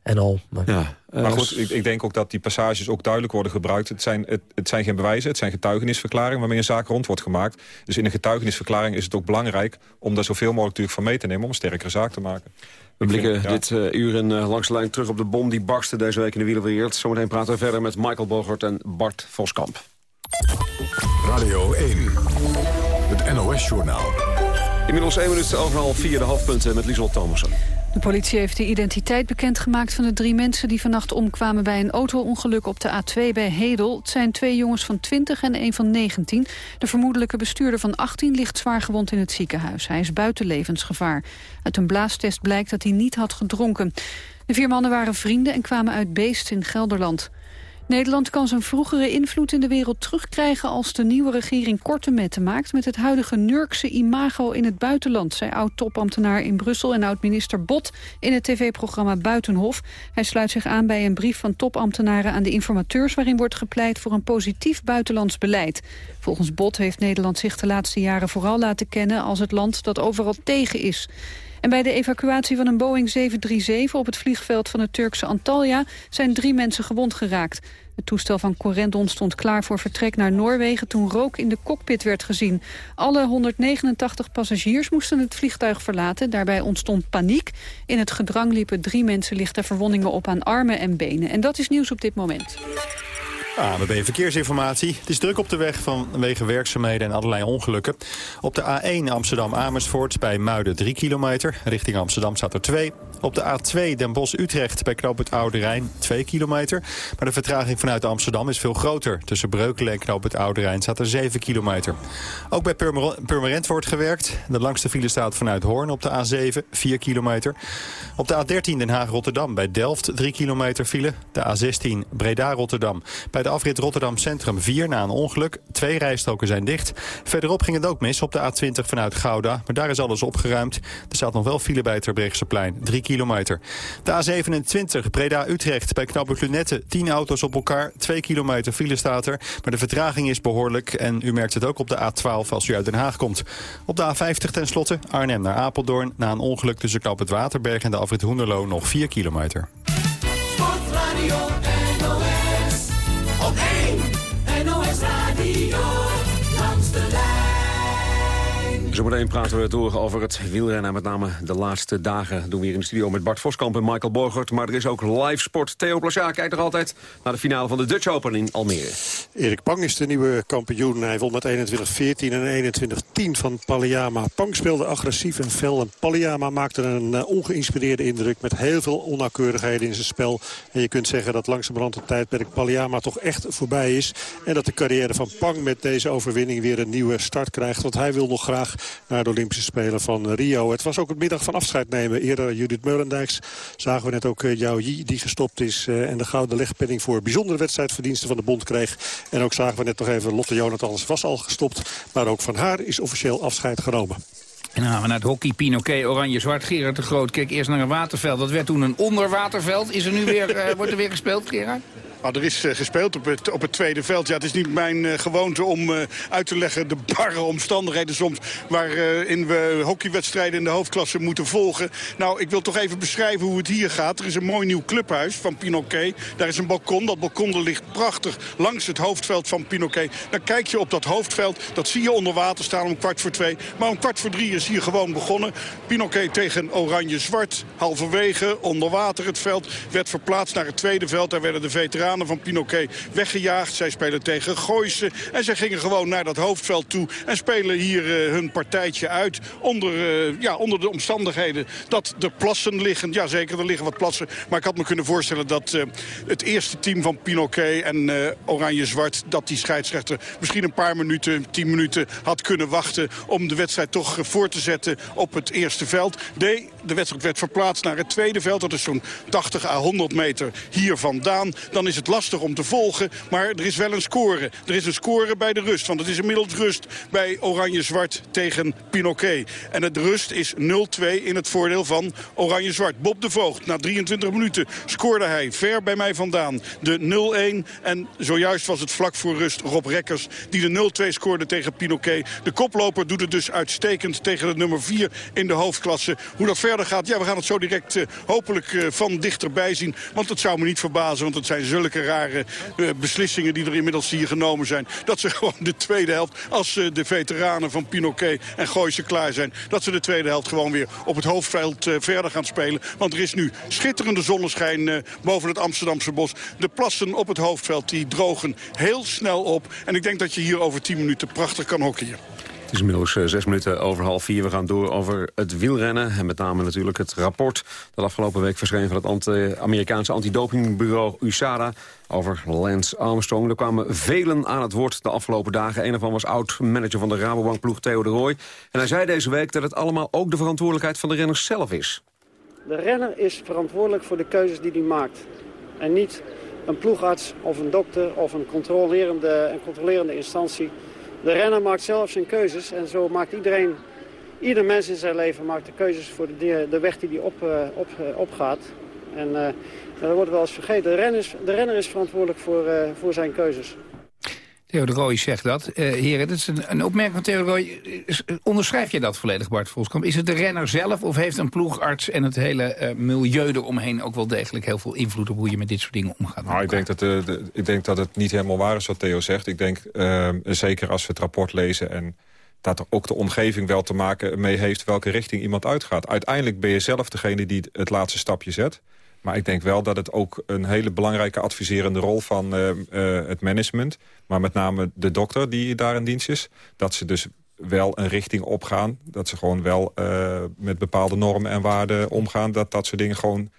Speaker 17: en al. Maar,
Speaker 18: ja. uh, maar goed, ik, ik, denk ook dat die passages ook duidelijk worden gebruikt. Het zijn, het, het zijn geen bewijzen, het zijn getuigenisverklaringen... waarmee een zaak rond wordt gemaakt. Dus in een getuigenisverklaring is het ook belangrijk... om daar zoveel mogelijk natuurlijk van mee te nemen... om een sterkere zaak te maken.
Speaker 5: We blikken ja. dit uh, uur in, uh, langs de lijn terug op de bom die barstte deze week in de wielerwereld. Zometeen praten we verder met Michael Bogert en Bart Voskamp.
Speaker 19: Radio 1, het NOS-journaal.
Speaker 5: Inmiddels 1 minuut over half vier de hoofdpunten met Liesel Thomassen.
Speaker 1: De politie heeft de identiteit bekendgemaakt van de drie mensen... die vannacht omkwamen bij een auto-ongeluk op de A2 bij Hedel. Het zijn twee jongens van 20 en een van 19. De vermoedelijke bestuurder van 18 ligt zwaar gewond in het ziekenhuis. Hij is buiten levensgevaar. Uit een blaastest blijkt dat hij niet had gedronken. De vier mannen waren vrienden en kwamen uit Beest in Gelderland. Nederland kan zijn vroegere invloed in de wereld terugkrijgen... als de nieuwe regering korte metten maakt... met het huidige Nurkse imago in het buitenland... zei oud-topambtenaar in Brussel en oud-minister Bot... in het tv-programma Buitenhof. Hij sluit zich aan bij een brief van topambtenaren aan de informateurs... waarin wordt gepleit voor een positief buitenlands beleid. Volgens Bot heeft Nederland zich de laatste jaren vooral laten kennen... als het land dat overal tegen is. En bij de evacuatie van een Boeing 737 op het vliegveld van het Turkse Antalya zijn drie mensen gewond geraakt. Het toestel van Corendon stond klaar voor vertrek naar Noorwegen toen rook in de cockpit werd gezien. Alle 189 passagiers moesten het vliegtuig verlaten. Daarbij ontstond paniek. In het gedrang liepen drie mensen lichte verwondingen op aan armen en benen. En dat is nieuws op dit moment.
Speaker 2: ANWB Verkeersinformatie. Het is druk op de weg vanwege werkzaamheden en allerlei ongelukken. Op de A1 Amsterdam-Amersfoort bij Muiden 3 kilometer. Richting Amsterdam staat er 2. Op de A2 Den Bosch-Utrecht bij Knoop het Oude Rijn 2 kilometer. Maar de vertraging vanuit Amsterdam is veel groter. Tussen Breukelen en Knoop het Oude Rijn staat er 7 kilometer. Ook bij Purmerend wordt gewerkt. De langste file staat vanuit Hoorn op de A7, 4 kilometer. Op de A13 Den Haag-Rotterdam bij Delft 3 kilometer file. De A16 Breda-Rotterdam bij de afrit Rotterdam Centrum 4 na een ongeluk. Twee rijstroken zijn dicht. Verderop ging het ook mis op de A20 vanuit Gouda. Maar daar is alles opgeruimd. Er staat nog wel file bij het Terbrechtseplein. 3 kilometer. De A27 Breda-Utrecht bij Knappe Lunette. 10 auto's op elkaar. 2 kilometer file staat er. Maar de vertraging is behoorlijk. En u merkt het ook op de A12 als u uit Den Haag komt. Op de A50 tenslotte Arnhem naar Apeldoorn. Na een ongeluk tussen Knap het Waterberg en de afrit Hoenderloo nog 4 kilometer.
Speaker 5: Zometeen praten we door over het wielrennen. Met name de laatste dagen doen we hier in de studio met Bart Voskamp en Michael Borgert. Maar er is ook live sport. Theo Plasja kijkt nog altijd naar de finale van de Dutch Open in Almere.
Speaker 6: Erik Pang is de nieuwe kampioen. Hij won met 21-14 en 21-10 van Palliama. Pang speelde agressief en fel. En Palliama maakte een uh, ongeïnspireerde indruk met heel veel onnauwkeurigheden in zijn spel. En je kunt zeggen dat langzamerhand het tijdperk Palliama toch echt voorbij is. En dat de carrière van Pang met deze overwinning weer een nieuwe start krijgt. Want hij wil nog graag naar de Olympische Spelen van Rio. Het was ook het middag van afscheid nemen. Eerder Judith Meulendijks zagen we net ook uh, Yao Yi die gestopt is. Uh, en de gouden legpenning voor bijzondere wedstrijdverdiensten van de bond kreeg. En ook zagen we net nog even Lotte Jonathans was al gestopt. Maar ook van haar is officieel afscheid genomen.
Speaker 7: En dan gaan we naar het hockey, Pinoquet, oranje-zwart, Gerard de Groot. Kijk eerst naar een waterveld. Dat werd toen een onderwaterveld. Is er nu weer, uh, wordt er weer gespeeld, Gerard?
Speaker 8: Maar er is uh, gespeeld op het, op het tweede veld. Ja, het is niet mijn uh, gewoonte om uh, uit te leggen de barre omstandigheden soms... waarin we hockeywedstrijden in de hoofdklasse moeten volgen. Nou, ik wil toch even beschrijven hoe het hier gaat. Er is een mooi nieuw clubhuis van Pinoquet. Daar is een balkon. Dat balkon ligt prachtig langs het hoofdveld van Pinoquet. Dan kijk je op dat hoofdveld. Dat zie je onder water staan om kwart voor twee. Maar om kwart voor drie is hier gewoon begonnen. Pinoquet tegen oranje-zwart. Halverwege, onder water het veld. Werd verplaatst naar het tweede veld. Daar werden de veteranen van Pinoquet weggejaagd. Zij spelen tegen Gooisen. En zij gingen gewoon naar dat hoofdveld toe. En spelen hier uh, hun partijtje uit. Onder, uh, ja, onder de omstandigheden dat er plassen liggen. Jazeker, er liggen wat plassen. Maar ik had me kunnen voorstellen dat uh, het eerste team van Pinoquet en Oranje-Zwart... dat die scheidsrechter misschien een paar minuten, tien minuten had kunnen wachten... om de wedstrijd toch voor te zetten op het eerste veld. De wedstrijd werd verplaatst naar het tweede veld. Dat is zo'n 80 à 100 meter hier vandaan. Dan is het lastig om te volgen, maar er is wel een score. Er is een score bij de rust, want het is inmiddels rust bij Oranje-Zwart tegen Pinoquet. En het rust is 0-2 in het voordeel van Oranje-Zwart. Bob de Voogd, na 23 minuten scoorde hij ver bij mij vandaan de 0-1. En zojuist was het vlak voor rust Rob Rekkers die de 0-2 scoorde tegen Pinoquet. De koploper doet het dus uitstekend tegen de nummer 4 in de hoofdklasse. Hoe dat verder gaat, ja, we gaan het zo direct uh, hopelijk uh, van dichterbij zien. Want het zou me niet verbazen, want het zijn zulke rare uh, beslissingen die er inmiddels hier genomen zijn. Dat ze gewoon de tweede helft, als de veteranen van Pinoquet en Gooise klaar zijn... dat ze de tweede helft gewoon weer op het hoofdveld verder gaan spelen. Want er is nu schitterende zonneschijn boven het Amsterdamse bos. De plassen op het hoofdveld die drogen heel snel op. En ik denk dat je hier over tien minuten prachtig kan hockeyen.
Speaker 5: Het is inmiddels uh, zes minuten over half vier. We gaan door over het wielrennen. En met name natuurlijk het rapport dat afgelopen week verscheen... van het anti Amerikaanse antidopingbureau USADA over Lance Armstrong. Er kwamen velen aan het woord de afgelopen dagen. Een daarvan was oud-manager van de Rabobankploeg Theo de Rooij. En hij zei deze week dat het allemaal ook de verantwoordelijkheid van de renner zelf is.
Speaker 14: De renner is verantwoordelijk voor de keuzes die hij maakt. En niet een ploegarts of een dokter of een controlerende, een controlerende instantie... De renner maakt zelf zijn keuzes en zo maakt iedereen, ieder mens in zijn leven maakt de keuzes voor de, de weg die hij op, op, opgaat. En uh, dat wordt wel eens vergeten. De renner is, de renner is verantwoordelijk voor, voor zijn keuzes.
Speaker 7: Theo de Rooij zegt dat. Uh, heren, dat is een, een opmerking van Theo de. Onderschrijf je dat volledig, Bart Volskamp? Is het de renner zelf of heeft een ploegarts en het hele uh, milieu eromheen... ook wel degelijk heel veel invloed op hoe je met dit soort dingen omgaat?
Speaker 18: Nou, ik, denk dat ik denk dat het niet helemaal waar is wat Theo zegt. Ik denk, uh, zeker als we het rapport lezen... en dat er ook de omgeving wel te maken mee heeft welke richting iemand uitgaat. Uiteindelijk ben je zelf degene die het laatste stapje zet... Maar ik denk wel dat het ook een hele belangrijke adviserende rol van uh, uh, het management... maar met name de dokter die daar in dienst is... dat ze dus wel een richting opgaan. Dat ze gewoon wel uh, met bepaalde normen en waarden omgaan... dat dat soort dingen gewoon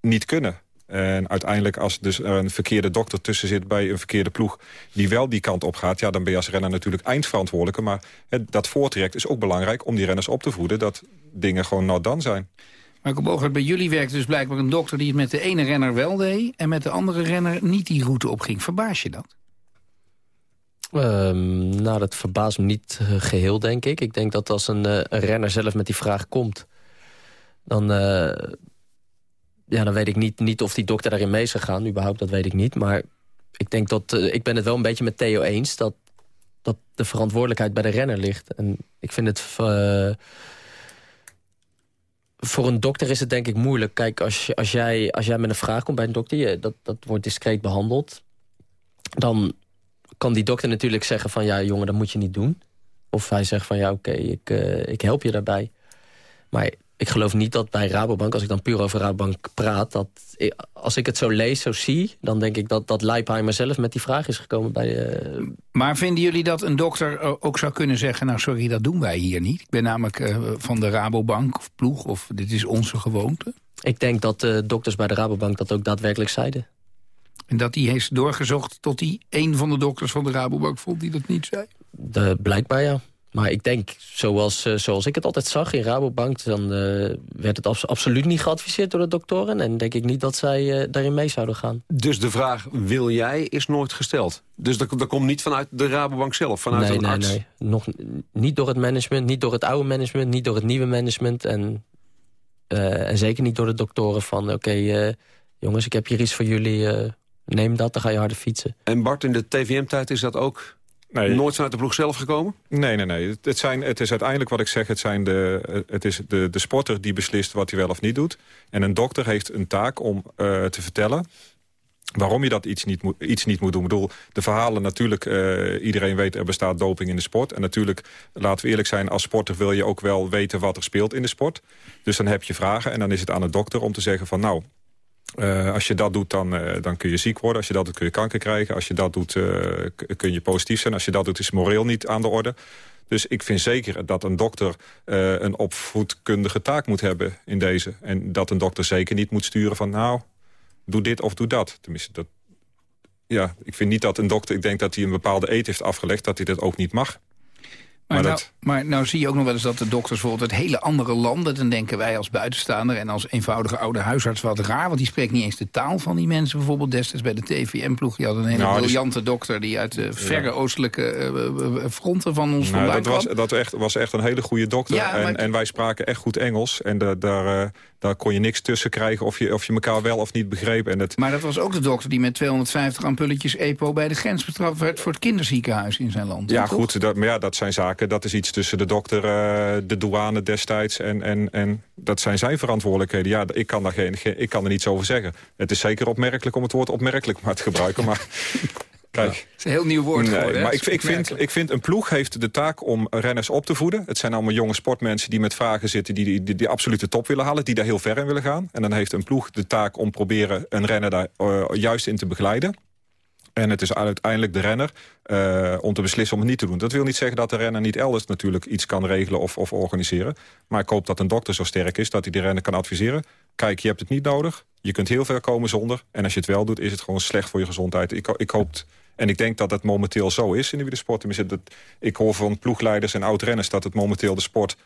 Speaker 18: niet kunnen. En uiteindelijk als dus er een verkeerde dokter tussen zit bij een verkeerde ploeg... die wel die kant op gaat, ja, dan ben je als renner natuurlijk eindverantwoordelijke. Maar het, dat voortraject is ook belangrijk om die renners op te voeden... dat dingen gewoon not dan zijn.
Speaker 7: Marco Bogert, bij jullie werkt dus blijkbaar een dokter die het met de ene renner wel deed... en met de andere renner niet die route opging. Verbaas je dat?
Speaker 17: Um, nou, dat verbaast me niet uh, geheel, denk ik. Ik denk dat als een, een, renner zelf met die vraag komt... dan, uh, ja, dan weet ik niet, niet of die dokter daarin mee is gegaan. Überhaupt, dat weet ik niet. Maar ik denk dat ik ben het wel een beetje met Theo eens... dat, dat de verantwoordelijkheid bij de renner ligt. En ik vind het voor een dokter is het denk ik moeilijk. Kijk, als, als, jij, als jij met een vraag komt bij een dokter... Dat, dat wordt discreet behandeld... dan kan die dokter natuurlijk zeggen van... ja, jongen, dat moet je niet doen. Of hij zegt van ja, oké, ik, uh, ik help je daarbij. Maar ik geloof niet dat bij Rabobank, als ik dan puur over Rabobank praat... dat als ik het zo lees, zo zie, dan denk ik dat, dat Leipheimer zelf met die vraag is gekomen. Bij, uh...
Speaker 7: Maar vinden jullie dat een dokter ook zou kunnen zeggen... nou sorry, dat doen wij hier niet. Ik ben namelijk uh, van de Rabobank of ploeg, of dit is onze gewoonte.
Speaker 17: Ik denk dat de dokters bij de Rabobank dat ook daadwerkelijk zeiden.
Speaker 7: En dat hij heeft doorgezocht tot hij een van de dokters van de Rabobank vond die dat niet zei?
Speaker 17: De, blijkbaar, ja. Maar ik denk, zoals, uh, zoals ik het altijd zag in Rabobank... dan uh, werd het abs absoluut niet geadviseerd door de doktoren... en denk ik niet dat zij uh, daarin mee zouden gaan.
Speaker 5: Dus de vraag, wil jij, is nooit gesteld? Dus dat, dat komt niet vanuit de Rabobank zelf, vanuit
Speaker 17: nee,
Speaker 5: een
Speaker 17: nee,
Speaker 5: arts?
Speaker 17: Nee, Nog, niet door het management, niet door het oude management... niet door het nieuwe management en, en zeker niet door de doktoren van... oké, okay, jongens, ik heb hier iets voor jullie, neem dat, dan ga je harder fietsen.
Speaker 5: En Bart, in de TVM-tijd is dat ook...
Speaker 18: Nee.
Speaker 5: Nooit vanuit de ploeg zelf gekomen?
Speaker 18: Nee, nee, nee. Het, zijn, het is uiteindelijk wat ik zeg, het, zijn de, het is de, de sporter die beslist wat hij wel of niet doet. En een dokter heeft een taak om uh, te vertellen waarom je dat iets niet moet, iets niet moet doen. Ik bedoel, de verhalen natuurlijk, uh, iedereen weet er bestaat doping in de sport. En natuurlijk, laten we eerlijk zijn, als sporter wil je ook wel weten wat er speelt in de sport. Dus dan heb je vragen en dan is het aan de dokter om te zeggen van nou... Uh, als je dat doet, dan, uh, dan kun je ziek worden. Als je dat doet, kun je kanker krijgen. Als je dat doet, uh, kun je positief zijn. Als je dat doet, is moreel niet aan de orde. Dus ik vind zeker dat een dokter een opvoedkundige taak moet hebben in deze. En dat een dokter zeker niet moet sturen van... nou, doe dit of doe dat. Tenminste, dat, ja, ik vind niet dat een dokter... ik denk dat hij een bepaalde eet heeft afgelegd... dat hij dat ook niet mag.
Speaker 7: Maar,
Speaker 18: Maar
Speaker 7: nou, maar nou zie je ook nog wel eens dat de dokters bijvoorbeeld uit hele andere landen... dan denken wij als buitenstaander en als eenvoudige oude huisarts wat raar... want die spreekt niet eens de taal van die mensen. Bijvoorbeeld destijds bij de TVM-ploeg. Die had een hele
Speaker 18: Nou, die-
Speaker 7: briljante dokter... die uit de verre oostelijke eh, eh, eh, fronten van ons
Speaker 18: Nou,
Speaker 7: vandaan
Speaker 18: dat was,
Speaker 7: kwam.
Speaker 18: dat echt, was echt een hele goede dokter.
Speaker 7: Ja, maar-
Speaker 18: en, en wij spraken echt goed Engels. En da- daar, daar kon je niks tussen krijgen of je, of je elkaar wel of niet begreep. En het,
Speaker 7: Maar dat was ook de dokter die met 250 ampulletjes EPO... bij de grens betrapt werd voor het kinderziekenhuis in zijn land.
Speaker 18: ja,
Speaker 7: toch?
Speaker 18: goed, dat, maar ja, dat zijn zaken. Dat is iets tussen de dokter, eh, de douane destijds. En, en, en dat zijn zijn verantwoordelijkheden. Ja, ik kan, daar geen, geen- ik kan er niets over zeggen. Het is zeker opmerkelijk om het woord opmerkelijk maar te gebruiken. Maar kijk...
Speaker 7: Het is een heel nieuw woord
Speaker 18: Nee,
Speaker 7: geworden.
Speaker 18: maar ik, ik, vind, ik vind een ploeg heeft de taak om renners op te voeden. Het zijn allemaal jonge sportmensen die met vragen zitten... die die, die, die absolute top willen halen, die daar heel ver in willen gaan. En dan heeft een ploeg de taak om proberen een renner daar eh, juist in te begeleiden. En het is uiteindelijk de renner eh, om te beslissen om het niet te doen. Dat wil niet zeggen dat de renner niet elders natuurlijk iets kan regelen of, of organiseren. Maar ik hoop dat een dokter zo sterk is dat hij de renner kan adviseren. Kijk, je hebt het niet nodig. Je kunt heel ver komen zonder. En als je het wel doet, is het gewoon slecht voor je gezondheid. Ik, ik hoop... En ik denk dat het momenteel zo is in de wielersport. Dat, ik hoor van ploegleiders en oud-renners... dat het momenteel de sport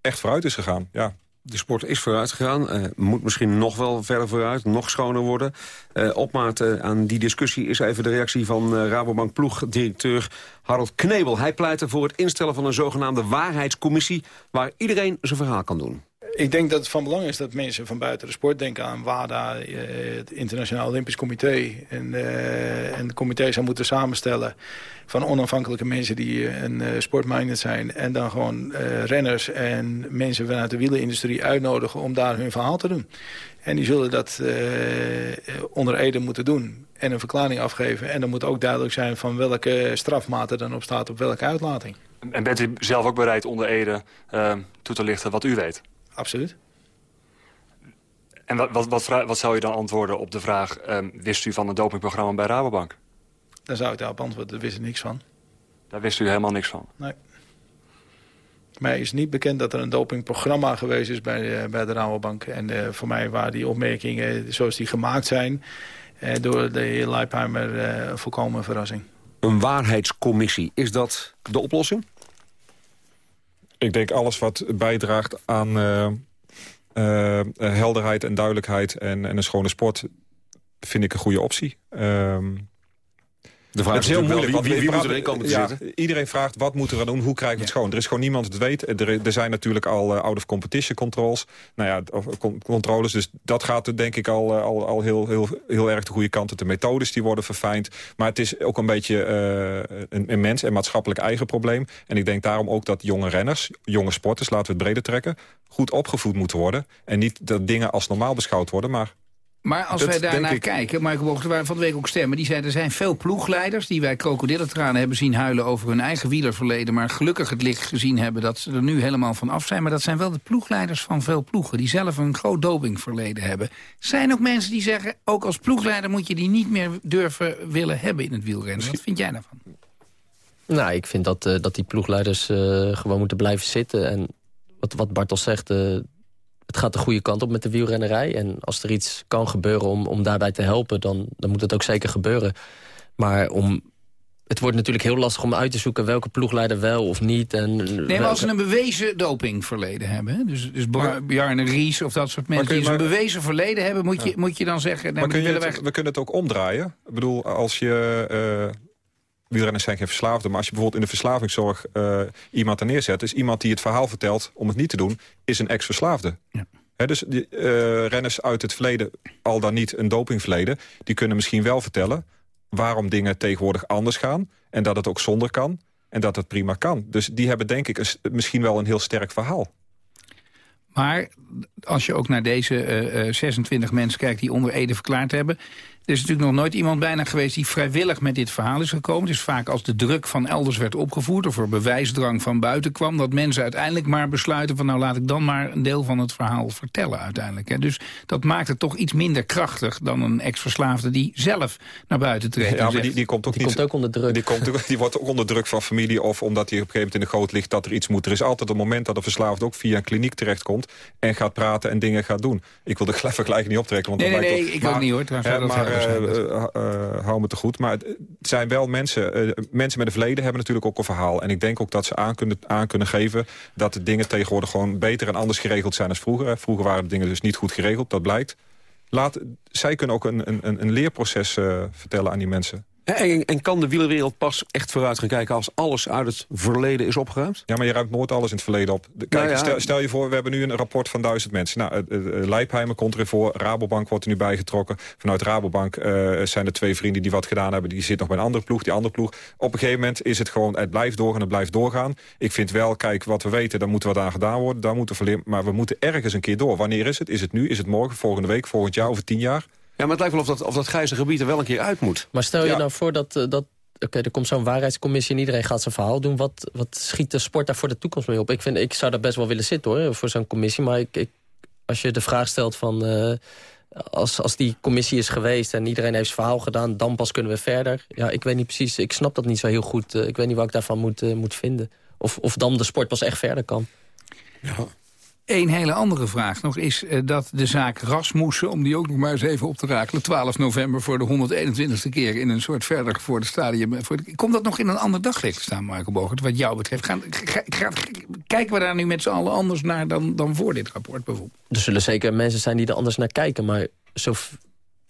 Speaker 18: echt vooruit is gegaan. Ja.
Speaker 5: De sport is vooruit gegaan. eh, moet misschien nog wel verder vooruit, nog schoner worden. Eh opmaat aan die discussie is even de reactie van eh, Rabobank ploegdirecteur Harold Knebel. Hij pleitte voor het instellen van een zogenaamde waarheidscommissie... waar iedereen zijn verhaal kan doen.
Speaker 16: Ik denk dat het van belang is dat mensen van buiten de sport denken aan WADA, eh, het Internationaal Olympisch Comité. En, eh, en het comité zou moeten samenstellen van onafhankelijke mensen die eh, een eh, sportminded zijn. En dan gewoon renners en mensen vanuit de wielenindustrie uitnodigen om daar hun verhaal te doen. En die zullen dat onder Ede moeten doen en een verklaring afgeven. En dan moet ook duidelijk zijn van welke strafmaat er dan op staat op welke uitlating.
Speaker 13: En bent u zelf ook bereid onder Ede toe te lichten wat u weet?
Speaker 16: Absoluut.
Speaker 13: En wat, wat, wat, zou je dan antwoorden op de vraag... ehm, wist u van het dopingprogramma bij Rabobank?
Speaker 16: Dan zou ik daarop antwoorden, daar wist ik niks van.
Speaker 13: Daar wist u helemaal niks van.
Speaker 16: Nee. Mij is niet bekend dat er een dopingprogramma geweest is bij, eh, bij de Rabobank. En eh, voor mij waren die opmerkingen zoals die gemaakt zijn... eh, door de heer Leipheimer eh, een volkomen verrassing.
Speaker 5: Een waarheidscommissie, is dat de oplossing?
Speaker 18: Ik denk alles wat bijdraagt aan eh, eh, helderheid en duidelijkheid... En, en een schone sport, vind ik een goede optie. Ehm,
Speaker 5: De vraag
Speaker 18: het
Speaker 5: is
Speaker 18: heel moeilijk.
Speaker 5: wel, wie-
Speaker 18: want
Speaker 5: wie moet erin komen te
Speaker 18: ja, Iedereen vraagt, wat moeten we doen? Hoe krijgen we het schoon? Er is gewoon niemand het weet. Er, er zijn natuurlijk al eh, out-of-competition controls. Nou ja, of, con- controles. Dus dat gaat er denk ik al, eh, al, al heel, heel, heel erg de goede kant. De methodes die worden verfijnd. Maar het is ook een beetje eh, een, een mens- en maatschappelijk eigen probleem. En ik denk daarom ook dat jonge renners, jonge sporters... laten we het breder trekken, goed opgevoed moeten worden. En niet dat dingen als normaal beschouwd worden, maar...
Speaker 7: Maar als
Speaker 18: Dat
Speaker 7: wij daarnaar
Speaker 18: ik-
Speaker 7: kijken, Michael Boog, er waren van de week ook stemmen... die zeiden er zijn veel ploegleiders die wij krokodillentranen hebben zien huilen... over hun eigen wielerverleden, maar gelukkig het licht gezien hebben... dat ze er nu helemaal van af zijn. Maar dat zijn wel de ploegleiders van veel ploegen... die zelf een groot dopingverleden hebben. Zijn ook mensen die zeggen, ook als ploegleider... moet je die niet meer durven willen hebben in het wielrennen. Wat vind jij daarvan?
Speaker 17: Nou, ik vind dat, eh, dat die ploegleiders eh, gewoon moeten blijven zitten. En wat, wat Bart al zegt, eh, het gaat de goede kant op met de wielrennerij. En als er iets kan gebeuren om, om daarbij te helpen, dan, dan moet het ook zeker gebeuren. Maar om het wordt natuurlijk heel lastig om uit te zoeken welke ploegleider wel of niet. En
Speaker 7: nee, maar als ze een bewezen dopingverleden hebben... Hè? dus, dus Bjarne Ries of dat soort mensen die een bewezen verleden hebben... moet, je, moet je dan zeggen...
Speaker 18: maar kun je het, we kunnen het ook omdraaien. Ik bedoel, als je... Uh, wielrenners zijn geen verslaafden, maar als je bijvoorbeeld in de verslavingszorg uh, iemand er neerzet... is iemand die het verhaal vertelt om het niet te doen, is een ex-verslaafde. Ja. dus die, uh, renners uit het verleden, al dan niet een dopingverleden... die kunnen misschien wel vertellen waarom dingen tegenwoordig anders gaan... en dat het ook zonder kan en dat het prima kan. Dus die hebben denk ik een, misschien wel een heel sterk verhaal.
Speaker 7: Maar als je ook naar deze uh, uh, 26 mensen kijkt die onder Ede verklaard hebben... Er is natuurlijk nog nooit iemand bijna geweest die vrijwillig met dit verhaal is gekomen. Het is vaak als de druk van elders werd opgevoerd... of er bewijsdrang van buiten kwam... dat mensen uiteindelijk maar besluiten van... nou laat ik dan maar een deel van het verhaal vertellen uiteindelijk. Hè. Dus dat maakt het toch iets minder krachtig dan een ex-verslaafde... die zelf naar buiten treedt.
Speaker 18: Ja, maar die, die komt ook
Speaker 17: die
Speaker 18: niet...
Speaker 17: Komt ook onder druk.
Speaker 18: Die, komt, die wordt ook onder druk van familie... of omdat hij op een gegeven moment in de goot ligt dat er iets moet. Er is altijd een moment dat een verslaafde ook via een kliniek terechtkomt... en gaat praten en dingen gaat doen. Ik wil de vergelijking niet optrekken. Want
Speaker 7: nee, nee, nee, ik ook niet hoor.
Speaker 18: maar, hou me te goed. Maar het zijn wel mensen, mensen met een verleden hebben natuurlijk ook een verhaal. En ik denk ook dat ze aan kunnen, aan kunnen geven dat de dingen tegenwoordig gewoon beter en anders geregeld zijn dan vroeger. Vroeger waren de dingen dus niet goed geregeld, dat blijkt. Laat, zij kunnen ook een, een, een leerproces uh, vertellen aan die mensen.
Speaker 5: En, en, kan de wielerwereld pas echt vooruit gaan kijken... als alles uit het verleden is opgeruimd?
Speaker 18: Ja, maar je ruimt nooit alles in het verleden op. Kijk, nou stel, stel, je voor, we hebben nu een rapport van duizend mensen. Nou, uh, Leipheimer komt erin voor, Rabobank wordt er nu bijgetrokken. Vanuit Rabobank uh, zijn er twee vrienden die wat gedaan hebben. Die zitten nog bij een andere ploeg, die andere ploeg. Op een gegeven moment is het gewoon, het blijft doorgaan, het blijft doorgaan. Ik vind wel, kijk, wat we weten, daar moet wat aan gedaan worden. Daar moeten we maar we moeten ergens een keer door. Wanneer is het? Is het nu? Is het morgen? Volgende week? Volgend jaar? Over tien jaar?
Speaker 5: Ja, maar het lijkt wel of dat, of dat grijze gebied er wel een keer uit moet.
Speaker 17: Maar stel je nou voor dat... Uh, dat Oké, er komt zo'n waarheidscommissie en iedereen gaat zijn verhaal doen. Wat, wat schiet de sport daar voor de toekomst mee op? Ik, vind, ik zou daar best wel willen zitten hoor, voor zo'n commissie. Maar ik, ik, als je de vraag stelt van... Uh, als, als die commissie is geweest en iedereen heeft zijn verhaal gedaan... dan pas kunnen we verder. Ja, ik weet niet precies, ik snap dat niet zo heel goed. Uh, ik weet niet wat ik daarvan moet, moet vinden. Of, of dan de sport pas echt verder kan.
Speaker 7: Ja. Een hele andere vraag nog is uh, dat de zaak Rasmussen... om die ook nog maar eens even op te rakelen... 12 november voor de 121ste keer in een soort verder voor het stadium... Voor komt dat nog in een ander daglicht te staan, Marco Bogert, wat jou betreft? Gaan, ga, ga, kijken we daar nu met z'n allen anders naar dan, dan voor dit rapport bijvoorbeeld?
Speaker 17: Er zullen zeker mensen zijn die er anders naar kijken, maar... Zo,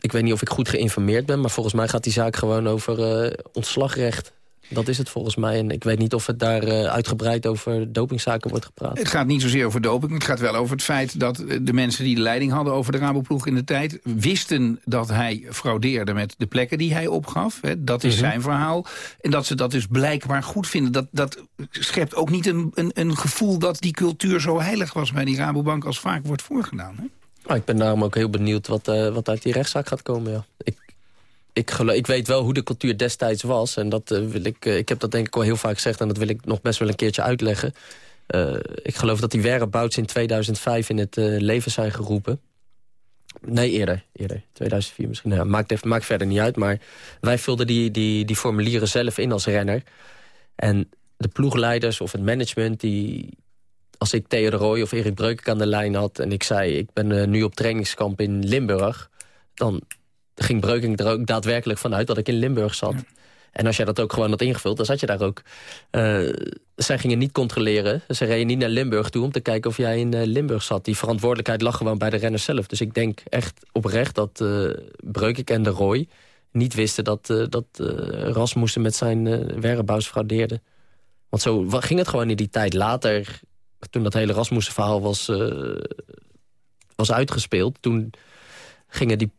Speaker 17: ik weet niet of ik goed geïnformeerd ben... maar volgens mij gaat die zaak gewoon over uh, ontslagrecht dat is het volgens mij. En ik weet niet of het daar uh, uitgebreid over dopingzaken wordt gepraat.
Speaker 7: Het gaat niet zozeer over doping. Het gaat wel over het feit dat eh, de mensen die de leiding hadden over de Raboploeg in de tijd... wisten dat hij fraudeerde met de plekken die hij opgaf. Hè. Dat is mhm. zijn verhaal. En dat ze dat dus blijkbaar goed vinden. Dat, dat schept ook niet een, een, een gevoel dat die cultuur zo heilig was bij die Rabobank... als vaak wordt voorgedaan. Hè?
Speaker 17: Oh, ik ben daarom ook heel benieuwd wat, uh, wat uit die rechtszaak gaat komen. Ja. Ik, ik, ik weet wel hoe de cultuur destijds was. En dat, uh, wil ik, uh, ik heb dat denk ik al heel vaak gezegd... en dat wil ik nog best wel een keertje uitleggen. Uh, ik geloof dat die whereabouts in 2005 in het leven zijn geroepen. Nee, eerder. eerder 2004 misschien. Nou, maakt, even, maakt verder niet uit. Maar wij vulden die, die, die formulieren zelf in als renner. En de ploegleiders of het management... die als ik Theo de of Erik Breukink aan de lijn had... en ik zei, ik ben nu op trainingskamp in Limburg... dan ging Breuking er ook daadwerkelijk vanuit dat ik in Limburg zat. En als jij dat ook gewoon had ingevuld, dan zat je daar ook. Uh, zij gingen niet controleren. Ze reden niet naar Limburg toe om te kijken of jij in uh, Limburg zat. Die verantwoordelijkheid lag gewoon bij de renners zelf. Dus ik denk echt oprecht dat uh, Breukink en de Roy niet wisten dat, uh, dat Rasmussen met zijn uh, fraudeerde. Want zo ging het gewoon in die tijd. Later, toen dat hele Rasmussen verhaal was, was uitgespeeld... toen gingen die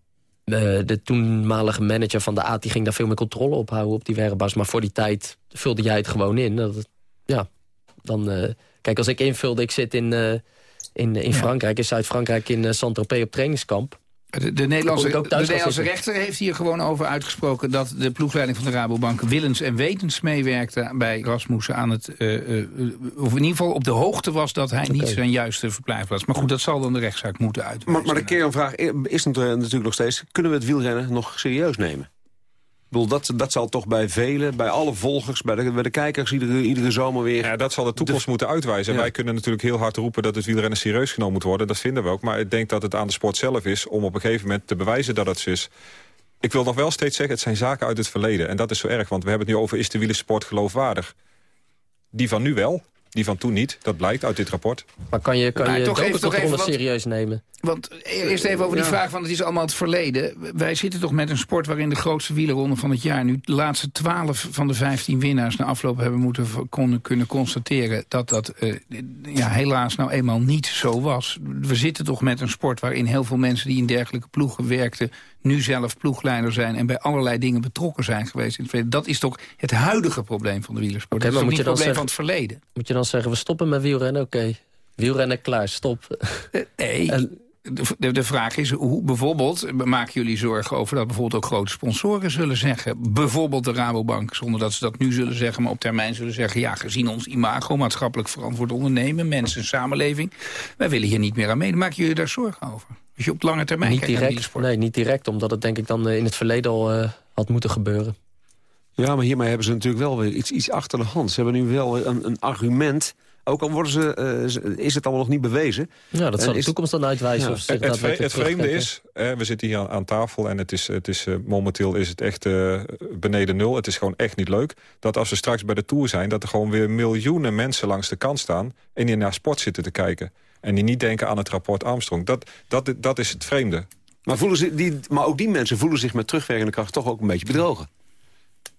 Speaker 17: uh, de toenmalige manager van de AT die ging daar veel meer controle op houden op die werkbas. Maar voor die tijd vulde jij het gewoon in. Dat, ja, dan, uh, kijk, als ik invulde, ik zit in, uh, in, in Frankrijk, in Zuid-Frankrijk, in Saint-Tropez op trainingskamp.
Speaker 7: De, de Nederlandse, de Nederlandse rechter heeft hier gewoon over uitgesproken... dat de ploegleiding van de Rabobank willens en wetens meewerkte... bij Rasmussen aan het... Uh, uh, of in ieder geval op de hoogte was dat hij niet zijn juiste verblijf was. Maar goed, dat zal dan de rechtszaak moeten uit.
Speaker 5: Maar, maar de kernvraag is natuurlijk nog steeds... kunnen we het wielrennen nog serieus nemen? Bedoel, dat, dat zal toch bij velen, bij alle volgers, bij de, bij de kijkers iedere, iedere zomer weer...
Speaker 18: Ja, dat zal de toekomst moeten uitwijzen. Wij kunnen natuurlijk heel hard roepen dat het wielrennen serieus genomen moet worden. Dat vinden we ook. Maar ik denk dat het aan de sport zelf is om op een gegeven moment te bewijzen dat het zo is. ik wil nog wel steeds zeggen, het zijn zaken uit het verleden. En dat is zo erg, want we hebben het nu over... is de wielersport geloofwaardig? Die van nu wel, die van toen niet. Dat blijkt uit dit rapport.
Speaker 17: Maar kan je, kan
Speaker 7: Maar
Speaker 17: je
Speaker 7: toch even- toch even wat-
Speaker 17: serieus nemen?
Speaker 7: Want eerst even over die
Speaker 17: Ja.
Speaker 7: vraag van het is allemaal het verleden. Wij zitten toch met een sport waarin de grootste wielerronde van het jaar... nu de laatste 12 van de 15 winnaars na afloop hebben moeten v- kon, kunnen constateren... dat dat eh, ja, helaas nou eenmaal niet zo was. We zitten toch met een sport waarin heel veel mensen die in dergelijke ploegen werkten... nu zelf ploegleider zijn en bij allerlei dingen betrokken zijn geweest in het verleden. Dat is toch het huidige probleem van de wielersport. Dat is niet het probleem van het verleden.
Speaker 17: Moet je dan zeggen, we stoppen met wielrennen? Oké, wielrennen klaar, stop.
Speaker 7: Nee, de, de, de vraag is, hoe bijvoorbeeld maken jullie zorgen over dat bijvoorbeeld ook grote sponsoren zullen zeggen, bijvoorbeeld de Rabobank, zonder dat ze dat nu zullen zeggen, maar op termijn zullen zeggen, ja, gezien ons imago, maatschappelijk verantwoord ondernemen, mensen, samenleving, wij willen hier niet meer aan meedoen. Maken jullie daar zorgen over? Als je op lange termijn
Speaker 17: niet direct, nee, niet direct, omdat het denk ik dan eh, in het verleden al eh, had moeten gebeuren.
Speaker 5: Ja, maar hiermee hebben ze natuurlijk wel weer iets, iets achter de hand. Ze hebben nu wel een, een argument. Ook al worden ze, eh, ze- is het allemaal nog niet bewezen.
Speaker 17: Ja, dat zal
Speaker 5: En
Speaker 17: de
Speaker 5: is-
Speaker 17: toekomst dan uitwijzen.
Speaker 5: Ja.
Speaker 17: Of
Speaker 18: Het, het,
Speaker 17: daadwerkelijk
Speaker 18: vre- het vreemde is, hè, we zitten hier aan, aan tafel en het is, het is, eh, momenteel is het echt eh, beneden nul. Het is gewoon echt niet leuk. Dat als we straks bij de Tour zijn, dat er gewoon weer miljoenen mensen langs de kant staan... en die naar sport zitten te kijken. En die niet denken aan het rapport Armstrong. Dat, dat, dat is het vreemde.
Speaker 5: Maar, voelen ze, die, maar ook die mensen voelen zich met terugwerkende kracht toch ook een beetje bedrogen.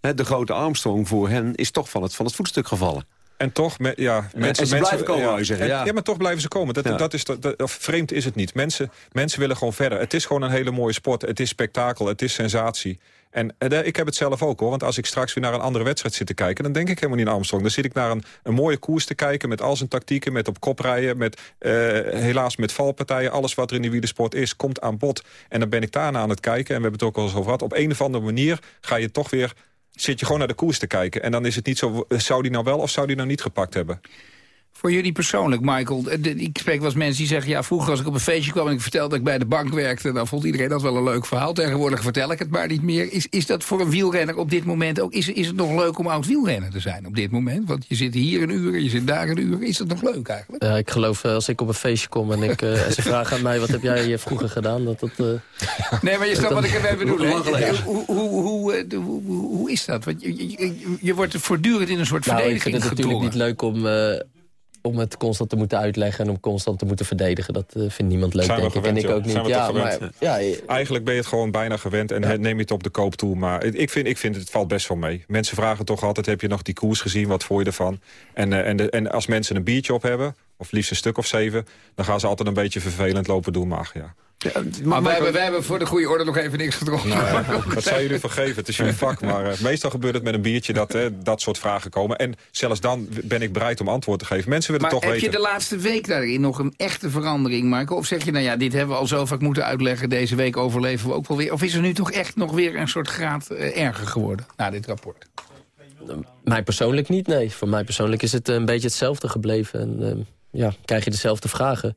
Speaker 5: Hè, de grote Armstrong voor hen is toch van het, van het voetstuk gevallen.
Speaker 18: En toch, me- ja, mensen,
Speaker 5: ze blijven komen, je zeggen,
Speaker 18: En-
Speaker 5: ja.
Speaker 18: ja, maar toch blijven ze komen. Dat,
Speaker 5: Ja.
Speaker 18: dat is, dat, dat- of vreemd is het niet. Mensen, mensen willen gewoon verder. Het is gewoon een hele mooie sport. Het is spektakel, het is sensatie. En eh, ik heb het zelf ook hoor. Want als ik straks weer naar een andere wedstrijd zit te kijken... dan denk ik helemaal niet aan Armstrong. Dan zit ik naar een, een mooie koers te kijken... met al zijn tactieken, met op kop rijden... Met, eh, helaas met valpartijen. Alles wat er in de wielersport is, komt aan bod. En dan ben ik daarna aan het kijken. En we hebben het ook al eens over gehad. Op een of andere manier ga je toch weer... zit je gewoon naar de koers te kijken. En dan is het niet zo... zou die nou wel of zou die nou niet gepakt hebben?
Speaker 7: Voor jullie persoonlijk, Michael. eh, Ik spreek wel eens mensen die zeggen... ja, vroeger als ik op een feestje kwam en ik vertelde dat ik bij de bank werkte... dan vond iedereen dat wel een leuk verhaal. Tegenwoordig vertel ik het maar niet meer. Is, is dat voor een wielrenner op dit moment ook... Is, is het nog leuk om oud wielrenner te zijn op dit moment? Want je zit hier een uur, je zit daar een uur. Is dat nog leuk eigenlijk?
Speaker 17: Ja, ik geloof, eh, als ik op een feestje kom en, ik, eh, en ze vragen aan mij... wat heb jij eh, vroeger gedaan, dat dat... eh,
Speaker 7: Nee, maar je snapt wat ik ermee bedoel. Hoe, hoe, hoe, eh, hoe, hoe, is dat? Want je, je, je- wordt voortdurend in een soort
Speaker 17: Nou, ik
Speaker 7: verdediging
Speaker 17: vind het natuurlijk niet leuk om, eh, om het constant te moeten uitleggen... en om constant te moeten verdedigen. Dat eh, vindt niemand leuk,
Speaker 18: Zijn we
Speaker 17: denk ik. en ik ook niet. Ja, maar, ja,
Speaker 18: Eigenlijk ben je het gewoon bijna gewend en neem je het op de koop toe. Maar ik vind, ik vind het valt best wel mee. Mensen vragen toch altijd, heb je nog die koers gezien? Wat vond je ervan? En, eh, en, de, en als mensen een biertje op hebben, of liefst een stuk of zeven... dan gaan ze altijd een beetje vervelend lopen doen. Maar ach, ja.
Speaker 7: Maar wij hebben, wij hebben voor de goede orde nog even niks gedronken.
Speaker 18: Nou ja, dat zou jullie vergeven, het is jullie vak. Maar eh, meestal gebeurt het met een biertje dat dat soort vragen komen. En zelfs dan ben ik bereid om antwoord te geven. Mensen willen
Speaker 7: Maar
Speaker 18: toch
Speaker 7: heb
Speaker 18: weten.
Speaker 7: je de laatste week daarin nog een echte verandering, Marco? Of zeg je, nou ja, dit hebben we al zo vaak moeten uitleggen... deze week overleven we ook wel weer? Of is er nu toch echt nog weer een soort graad eh, erger geworden na dit rapport?
Speaker 17: Mij persoonlijk niet, nee. Voor mij persoonlijk is het eh, een beetje hetzelfde gebleven. En eh, ja, krijg je dezelfde vragen.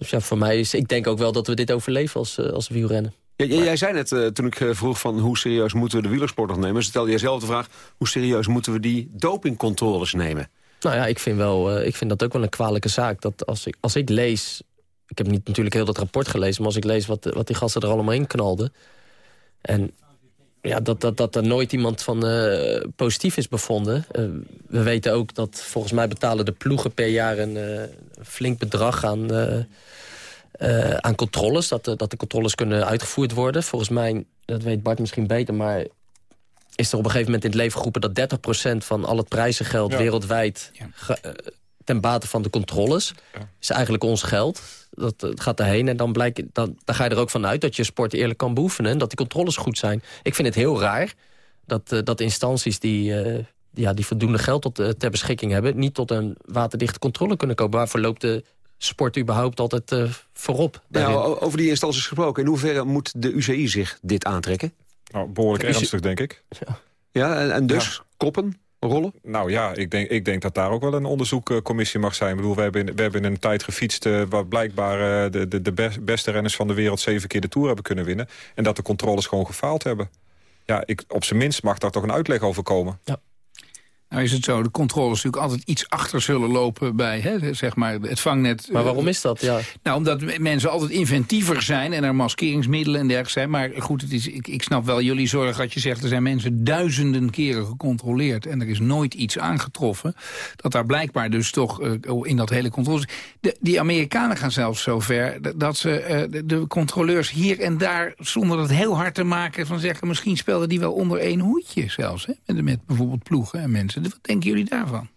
Speaker 17: Dus ja, voor mij is... Ik denk ook wel dat we dit overleven als, eh, als wielrennen.
Speaker 5: Ja, jij, jij zei net, eh, toen ik eh, vroeg van hoe serieus moeten we de wielersport nog nemen... stelde jij zelf de vraag, hoe serieus moeten we die dopingcontroles nemen?
Speaker 17: Nou ja, ik vind, wel, ik vind dat ook wel een kwalijke zaak. Dat als ik, als ik lees... Ik heb niet natuurlijk heel dat rapport gelezen... maar als ik lees wat, wat die gasten er allemaal in knalden... en ja, dat, dat, dat er nooit iemand van positief is bevonden. We weten ook dat volgens mij betalen de ploegen per jaar... een flink bedrag aan, eh, eh, aan controles. Dat, de- dat de controles kunnen uitgevoerd worden. Volgens mij, dat weet Bart misschien beter... maar is er op een gegeven moment in het leven geroepen... dat 30% van al het prijzengeld
Speaker 7: Ja.
Speaker 17: wereldwijd... ge- eh, ten bate van de controles, is eigenlijk ons geld. Dat, gaat erheen en dan, blijkt, dan, dan ga je er ook van uit... dat je sport eerlijk kan beoefenen en dat die controles goed zijn. Ik vind het heel raar dat, eh, dat instanties die, eh, ja, die voldoende geld tot, eh, ter beschikking hebben... niet tot een waterdichte controle kunnen komen. Waarvoor loopt de sport überhaupt altijd eh, voorop? daarin?
Speaker 5: Nou, over die instanties gesproken, in hoeverre moet de UCI zich dit aantrekken?
Speaker 18: Nou, behoorlijk ernstig, denk ik.
Speaker 5: Ja, en, en dus koppen, rollen?
Speaker 18: Nou ja, ik denk, ik denk dat daar ook wel een onderzoekcommissie mag zijn. Ik bedoel, we hebben, in- we hebben in een tijd gefietst... eh, waar blijkbaar de, de, de best- beste renners van de wereld... zeven keer de Tour hebben kunnen winnen. En dat de controles gewoon gefaald hebben. Ja, ik, op zijn minst mag daar toch een uitleg over komen.
Speaker 7: Nou is het zo, de controles natuurlijk altijd iets achter zullen lopen bij hè, zeg maar het vangnet.
Speaker 17: Maar waarom is dat? Ja.
Speaker 7: Nou, omdat mensen altijd inventiever zijn en er maskeringsmiddelen en dergelijke zijn. Maar goed, het is, ik, ik snap wel jullie zorg dat je zegt... er zijn mensen duizenden keren gecontroleerd en er is nooit iets aangetroffen. Dat daar blijkbaar dus toch uh, in dat hele controle... De, die Amerikanen gaan zelfs zover dat ze uh, de, de, controleurs hier en daar... zonder dat heel hard te maken van zeggen... misschien speelden die wel onder één hoedje zelfs. Hè? Met, met bijvoorbeeld ploegen en mensen. Wat denken jullie daarvan?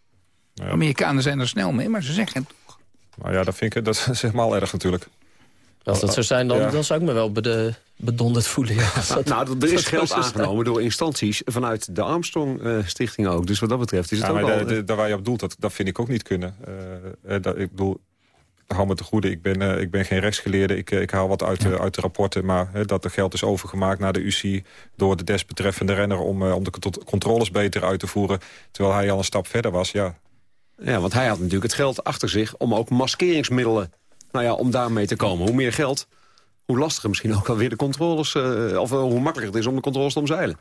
Speaker 7: Ja. Amerikanen zijn er snel mee, maar ze zeggen het toch.
Speaker 18: Nou ja, dat vind ik dat is helemaal erg natuurlijk.
Speaker 17: Als dat zou zijn, dan, ja. dan zou ik me wel bede, bedonderd voelen. Ja.
Speaker 5: Dat, nou, er is geld aangenomen door instanties vanuit de Armstrong-stichting ook. Dus wat dat betreft is het
Speaker 18: ja,
Speaker 5: ook
Speaker 18: maar
Speaker 5: al...
Speaker 18: de, daar waar je op doelt, dat, dat vind ik ook niet kunnen. Uh, dat, ik bedoel, hou me te goede, ik ben, uh, ik ben geen rechtsgeleerde. Ik, ik haal wat uit, uit de rapporten. Maar dat er geld is overgemaakt naar de UC... door de desbetreffende renner om, uh, om de controles beter uit te voeren. Terwijl hij al een stap verder was, ja.
Speaker 5: Ja, want hij had natuurlijk het geld achter zich... om ook maskeringsmiddelen, nou ja, om daarmee te komen. Hoe meer geld, hoe lastiger misschien ook alweer de controles... of hoe makkelijker het is om de controles te omzeilen.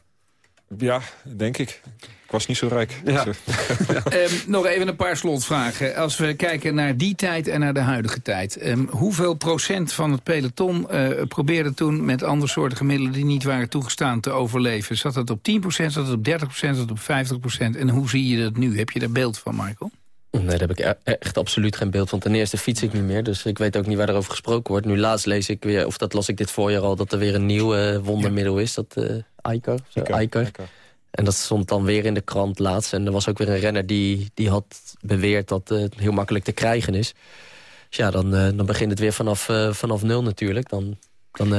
Speaker 18: Ja, denk ik. Ik was niet zo rijk.
Speaker 7: Ja. Dus, um, nog even een paar slotvragen. Als we kijken naar die tijd en naar de huidige tijd. Um, hoeveel procent van het peloton uh, probeerde toen met andersoortige middelen... die niet waren toegestaan te overleven? Zat dat op 10 procent, zat dat op 30 procent, zat dat op 50 procent? En hoe zie je dat nu? Heb je daar beeld van, Michael?
Speaker 17: Nee, daar heb ik e echt absoluut geen beeld van. Ten eerste fiets ik niet meer, dus ik weet ook niet waar er over gesproken wordt. Nu laatst lees ik weer, of dat las ik dit voorjaar al... dat er weer een nieuw uh, wondermiddel is, dat uh, Icar. Icar. Icar. En dat stond dan weer in de krant laatst. En er was ook weer een renner die, die had beweerd dat het heel makkelijk te krijgen is. Dus ja, dan, uh, dan begint het weer vanaf, vanaf nul natuurlijk. Dan, dan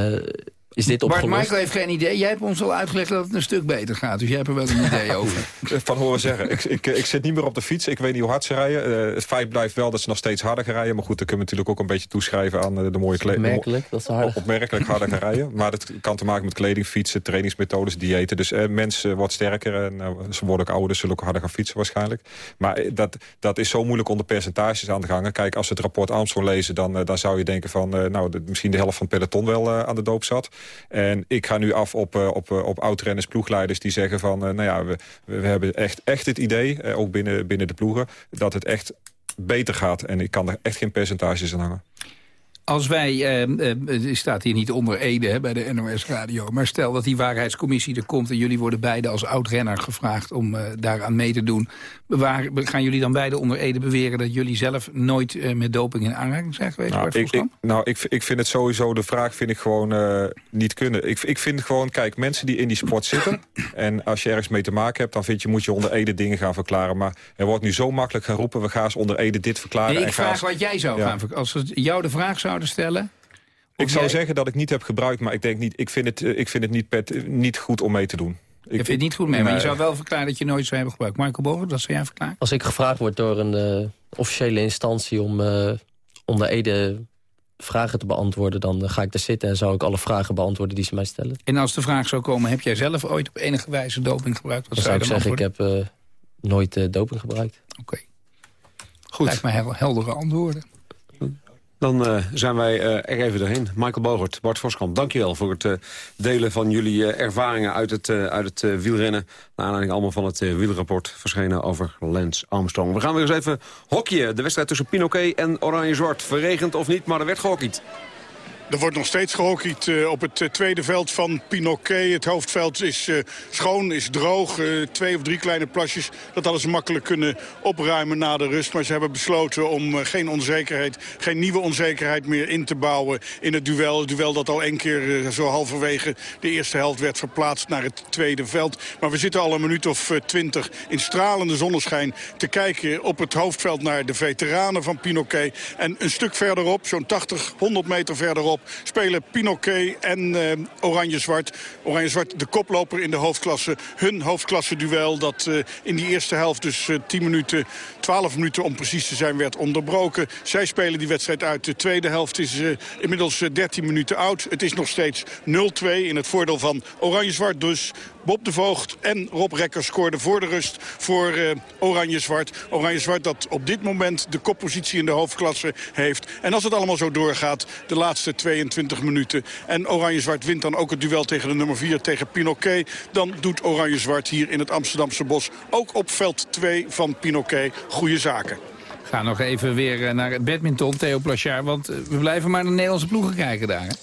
Speaker 17: is dit opgelost.
Speaker 7: Bart Michael heeft geen idee. Jij hebt ons al uitgelegd dat het een stuk beter gaat. Dus jij hebt er wel een idee over.
Speaker 18: Van horen zeggen. Ik, ik, ik zit niet meer op de fiets. Ik weet niet hoe hard ze rijden. Uh, het feit blijft wel dat ze nog steeds harder gaan rijden. Maar goed, dat kunnen we natuurlijk ook een beetje toeschrijven aan de mooie kleding.
Speaker 17: Opmerkelijk dat ze harder...
Speaker 18: Opmerkelijk harder gaan rijden. Maar dat kan te maken met kleding, fietsen, trainingsmethodes, diëten. Dus uh, mensen wordt sterker en uh, ze worden ook ouder. Zullen ook harder gaan fietsen waarschijnlijk. Maar dat, dat is zo moeilijk onder percentages aan te gangen. Kijk, als we het rapport Armstrong lezen, dan, dan zou je denken van... nou, de, misschien de helft van het peloton wel aan de doop zat. En ik ga nu af op, op, op oud-renners, ploegleiders die zeggen van... nou ja, we, we hebben echt, echt het idee, ook binnen, binnen de ploegen... dat het echt beter gaat. En ik kan er echt geen percentages aan hangen.
Speaker 7: Als wij, uh, uh, staat hier niet onder Ede hè, bij de NOS Radio... maar stel dat die waarheidscommissie er komt... en jullie worden beide als oud-renner gevraagd om uh, daaraan mee te doen... Waar, gaan jullie dan beide onder Ede beweren... dat jullie zelf nooit uh, met doping in aanraking zijn geweest?
Speaker 18: Nou, ik, ik, nou ik, ik vind het sowieso, de vraag vind ik gewoon uh, niet kunnen. Ik, ik vind gewoon, kijk, mensen die in die sport zitten... en als je ergens mee te maken hebt... dan vind je, moet je onder Ede dingen gaan verklaren. Maar er wordt nu zo makkelijk geroepen... we gaan eens onder Ede dit verklaren.
Speaker 7: Nee, ik
Speaker 18: en
Speaker 7: vraag wat jij zou ja. gaan verklaren. Als ze jou de vraag zouden stellen...
Speaker 18: Ik zou jij... zeggen dat ik niet heb gebruikt, maar ik denk niet, ik vind het, ik vind het niet, pet, niet goed om mee te doen.
Speaker 7: Ik vind het niet goed mee, nee. maar je zou wel verklaren dat je nooit zou hebben gebruikt. Michael Bogen, dat zou jij verklaren?
Speaker 17: Als ik gevraagd word door een uh, officiële instantie om uh, onder Ede vragen te beantwoorden... dan ga ik er zitten en zou ik alle vragen beantwoorden die ze mij stellen.
Speaker 7: En als de vraag zou komen, heb jij zelf ooit op enige wijze doping gebruikt?
Speaker 17: Wat dan zou ik zeggen, ik heb nooit doping gebruikt.
Speaker 7: Oké. Okay. Goed. Lijkt mij hel heldere antwoorden.
Speaker 5: Dan uh, zijn wij uh, er even doorheen. Michael Bogert, Bart Voskamp, dankjewel voor het uh, delen van jullie ervaringen uit het, uit het wielrennen. Naar aanleiding allemaal van het wielrapport verschenen over Lance Armstrong. We gaan weer eens even hockeyen. De wedstrijd tussen Pinoquet en Oranje-Zwart. Verregend of niet, maar er werd gehockeyd.
Speaker 8: Er wordt nog steeds gehockeyd uh, op het uh, tweede veld van Pinoquet. Het hoofdveld is uh, schoon, is droog. twee of drie kleine plasjes. Dat ze makkelijk kunnen opruimen na de rust. Maar ze hebben besloten om geen onzekerheid, geen nieuwe onzekerheid meer in te bouwen in het duel. Het duel dat al één keer zo halverwege de eerste helft werd verplaatst naar het tweede veld. Maar we zitten al een minuut of twintig in stralende zonneschijn te kijken op het hoofdveld naar de veteranen van Pinoquet. En een stuk verderop, zo'n 80, 100 meter verderop spelen Pinoquet en uh, Oranje-Zwart. Oranje-Zwart de koploper in de hoofdklasse. Hun hoofdklasse duel dat uh, in die eerste helft dus uh, 10 minuten, 12 minuten om precies te zijn werd onderbroken. Zij spelen die wedstrijd uit. De tweede helft is uh, inmiddels 13 minuten oud. Het is nog steeds 0-2 in het voordeel van Oranje-Zwart dus. Bob de Voogd en Rob Rekker scoorden voor de rust voor uh, Oranje-Zwart. Oranje-Zwart dat op dit moment de koppositie in de hoofdklasse heeft. En als het allemaal zo doorgaat, de laatste 22 minuten. En Oranje-Zwart wint dan ook het duel tegen de nummer 4, tegen Pinoquet. Dan doet Oranje-Zwart hier in het Amsterdamse bos ook op veld 2 van Pinoquet goede zaken.
Speaker 7: Ga nog even weer eh, naar het badminton, Theo Plachard. Want eh, we blijven maar naar de Nederlandse ploegen kijken daar. Hè?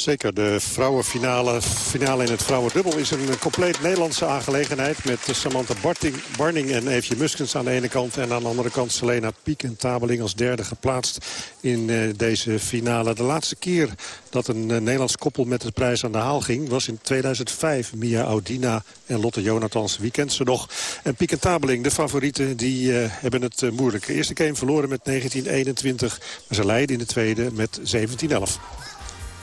Speaker 6: Zeker, de vrouwenfinale finale in het vrouwendubbel is een compleet Nederlandse aangelegenheid. Met Samantha Barting, Barning en Eefje Muskens aan de ene kant. En aan de andere kant Selena Piek en Tabeling als derde geplaatst in uh, deze finale. De laatste keer dat een uh, Nederlands koppel met de prijs aan de haal ging... was in 2005. Mia Audina en Lotte Jonathans. Wie ze nog? En Piek en Tabeling, de favorieten, die uh, hebben het moeilijk. De eerste game verloren met 1921. Maar ze leiden in de tweede met 1711.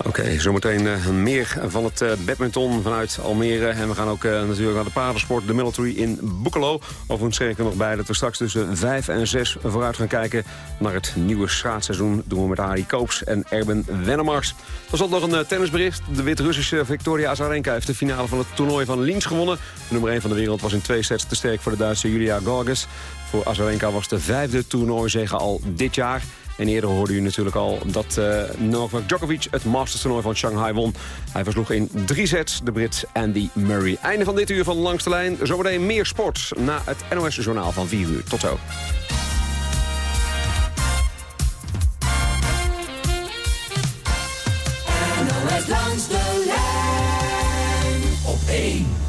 Speaker 5: Oké, zometeen uh, meer van het uh, badminton vanuit Almere. En we gaan ook uh, natuurlijk naar de paardensport, de military in Boekelo. Overigens schrik ik nog bij dat we straks tussen 5 en 6 vooruit gaan kijken... naar het nieuwe schaatsseizoen. doen we met Arie Koops en Erben Wennemars. Er zat nog een tennisbericht. De Wit-Russische Victoria Azarenka heeft de finale van het toernooi van Linz gewonnen. De nummer 1 van de wereld was in twee sets te sterk voor de Duitse Julia Gorges. Voor Azarenka was de vijfde toernooizege al dit jaar... En eerder hoorde u natuurlijk al dat uh, Novak Djokovic het Masters toernooi van Shanghai won. Hij versloeg in drie sets de Brit Andy Murray. Einde van dit uur van Langs de Lijn. Zometeen meer sport na het NOS-journaal van 4 uur. Tot zo.
Speaker 20: NOS lijn op 1.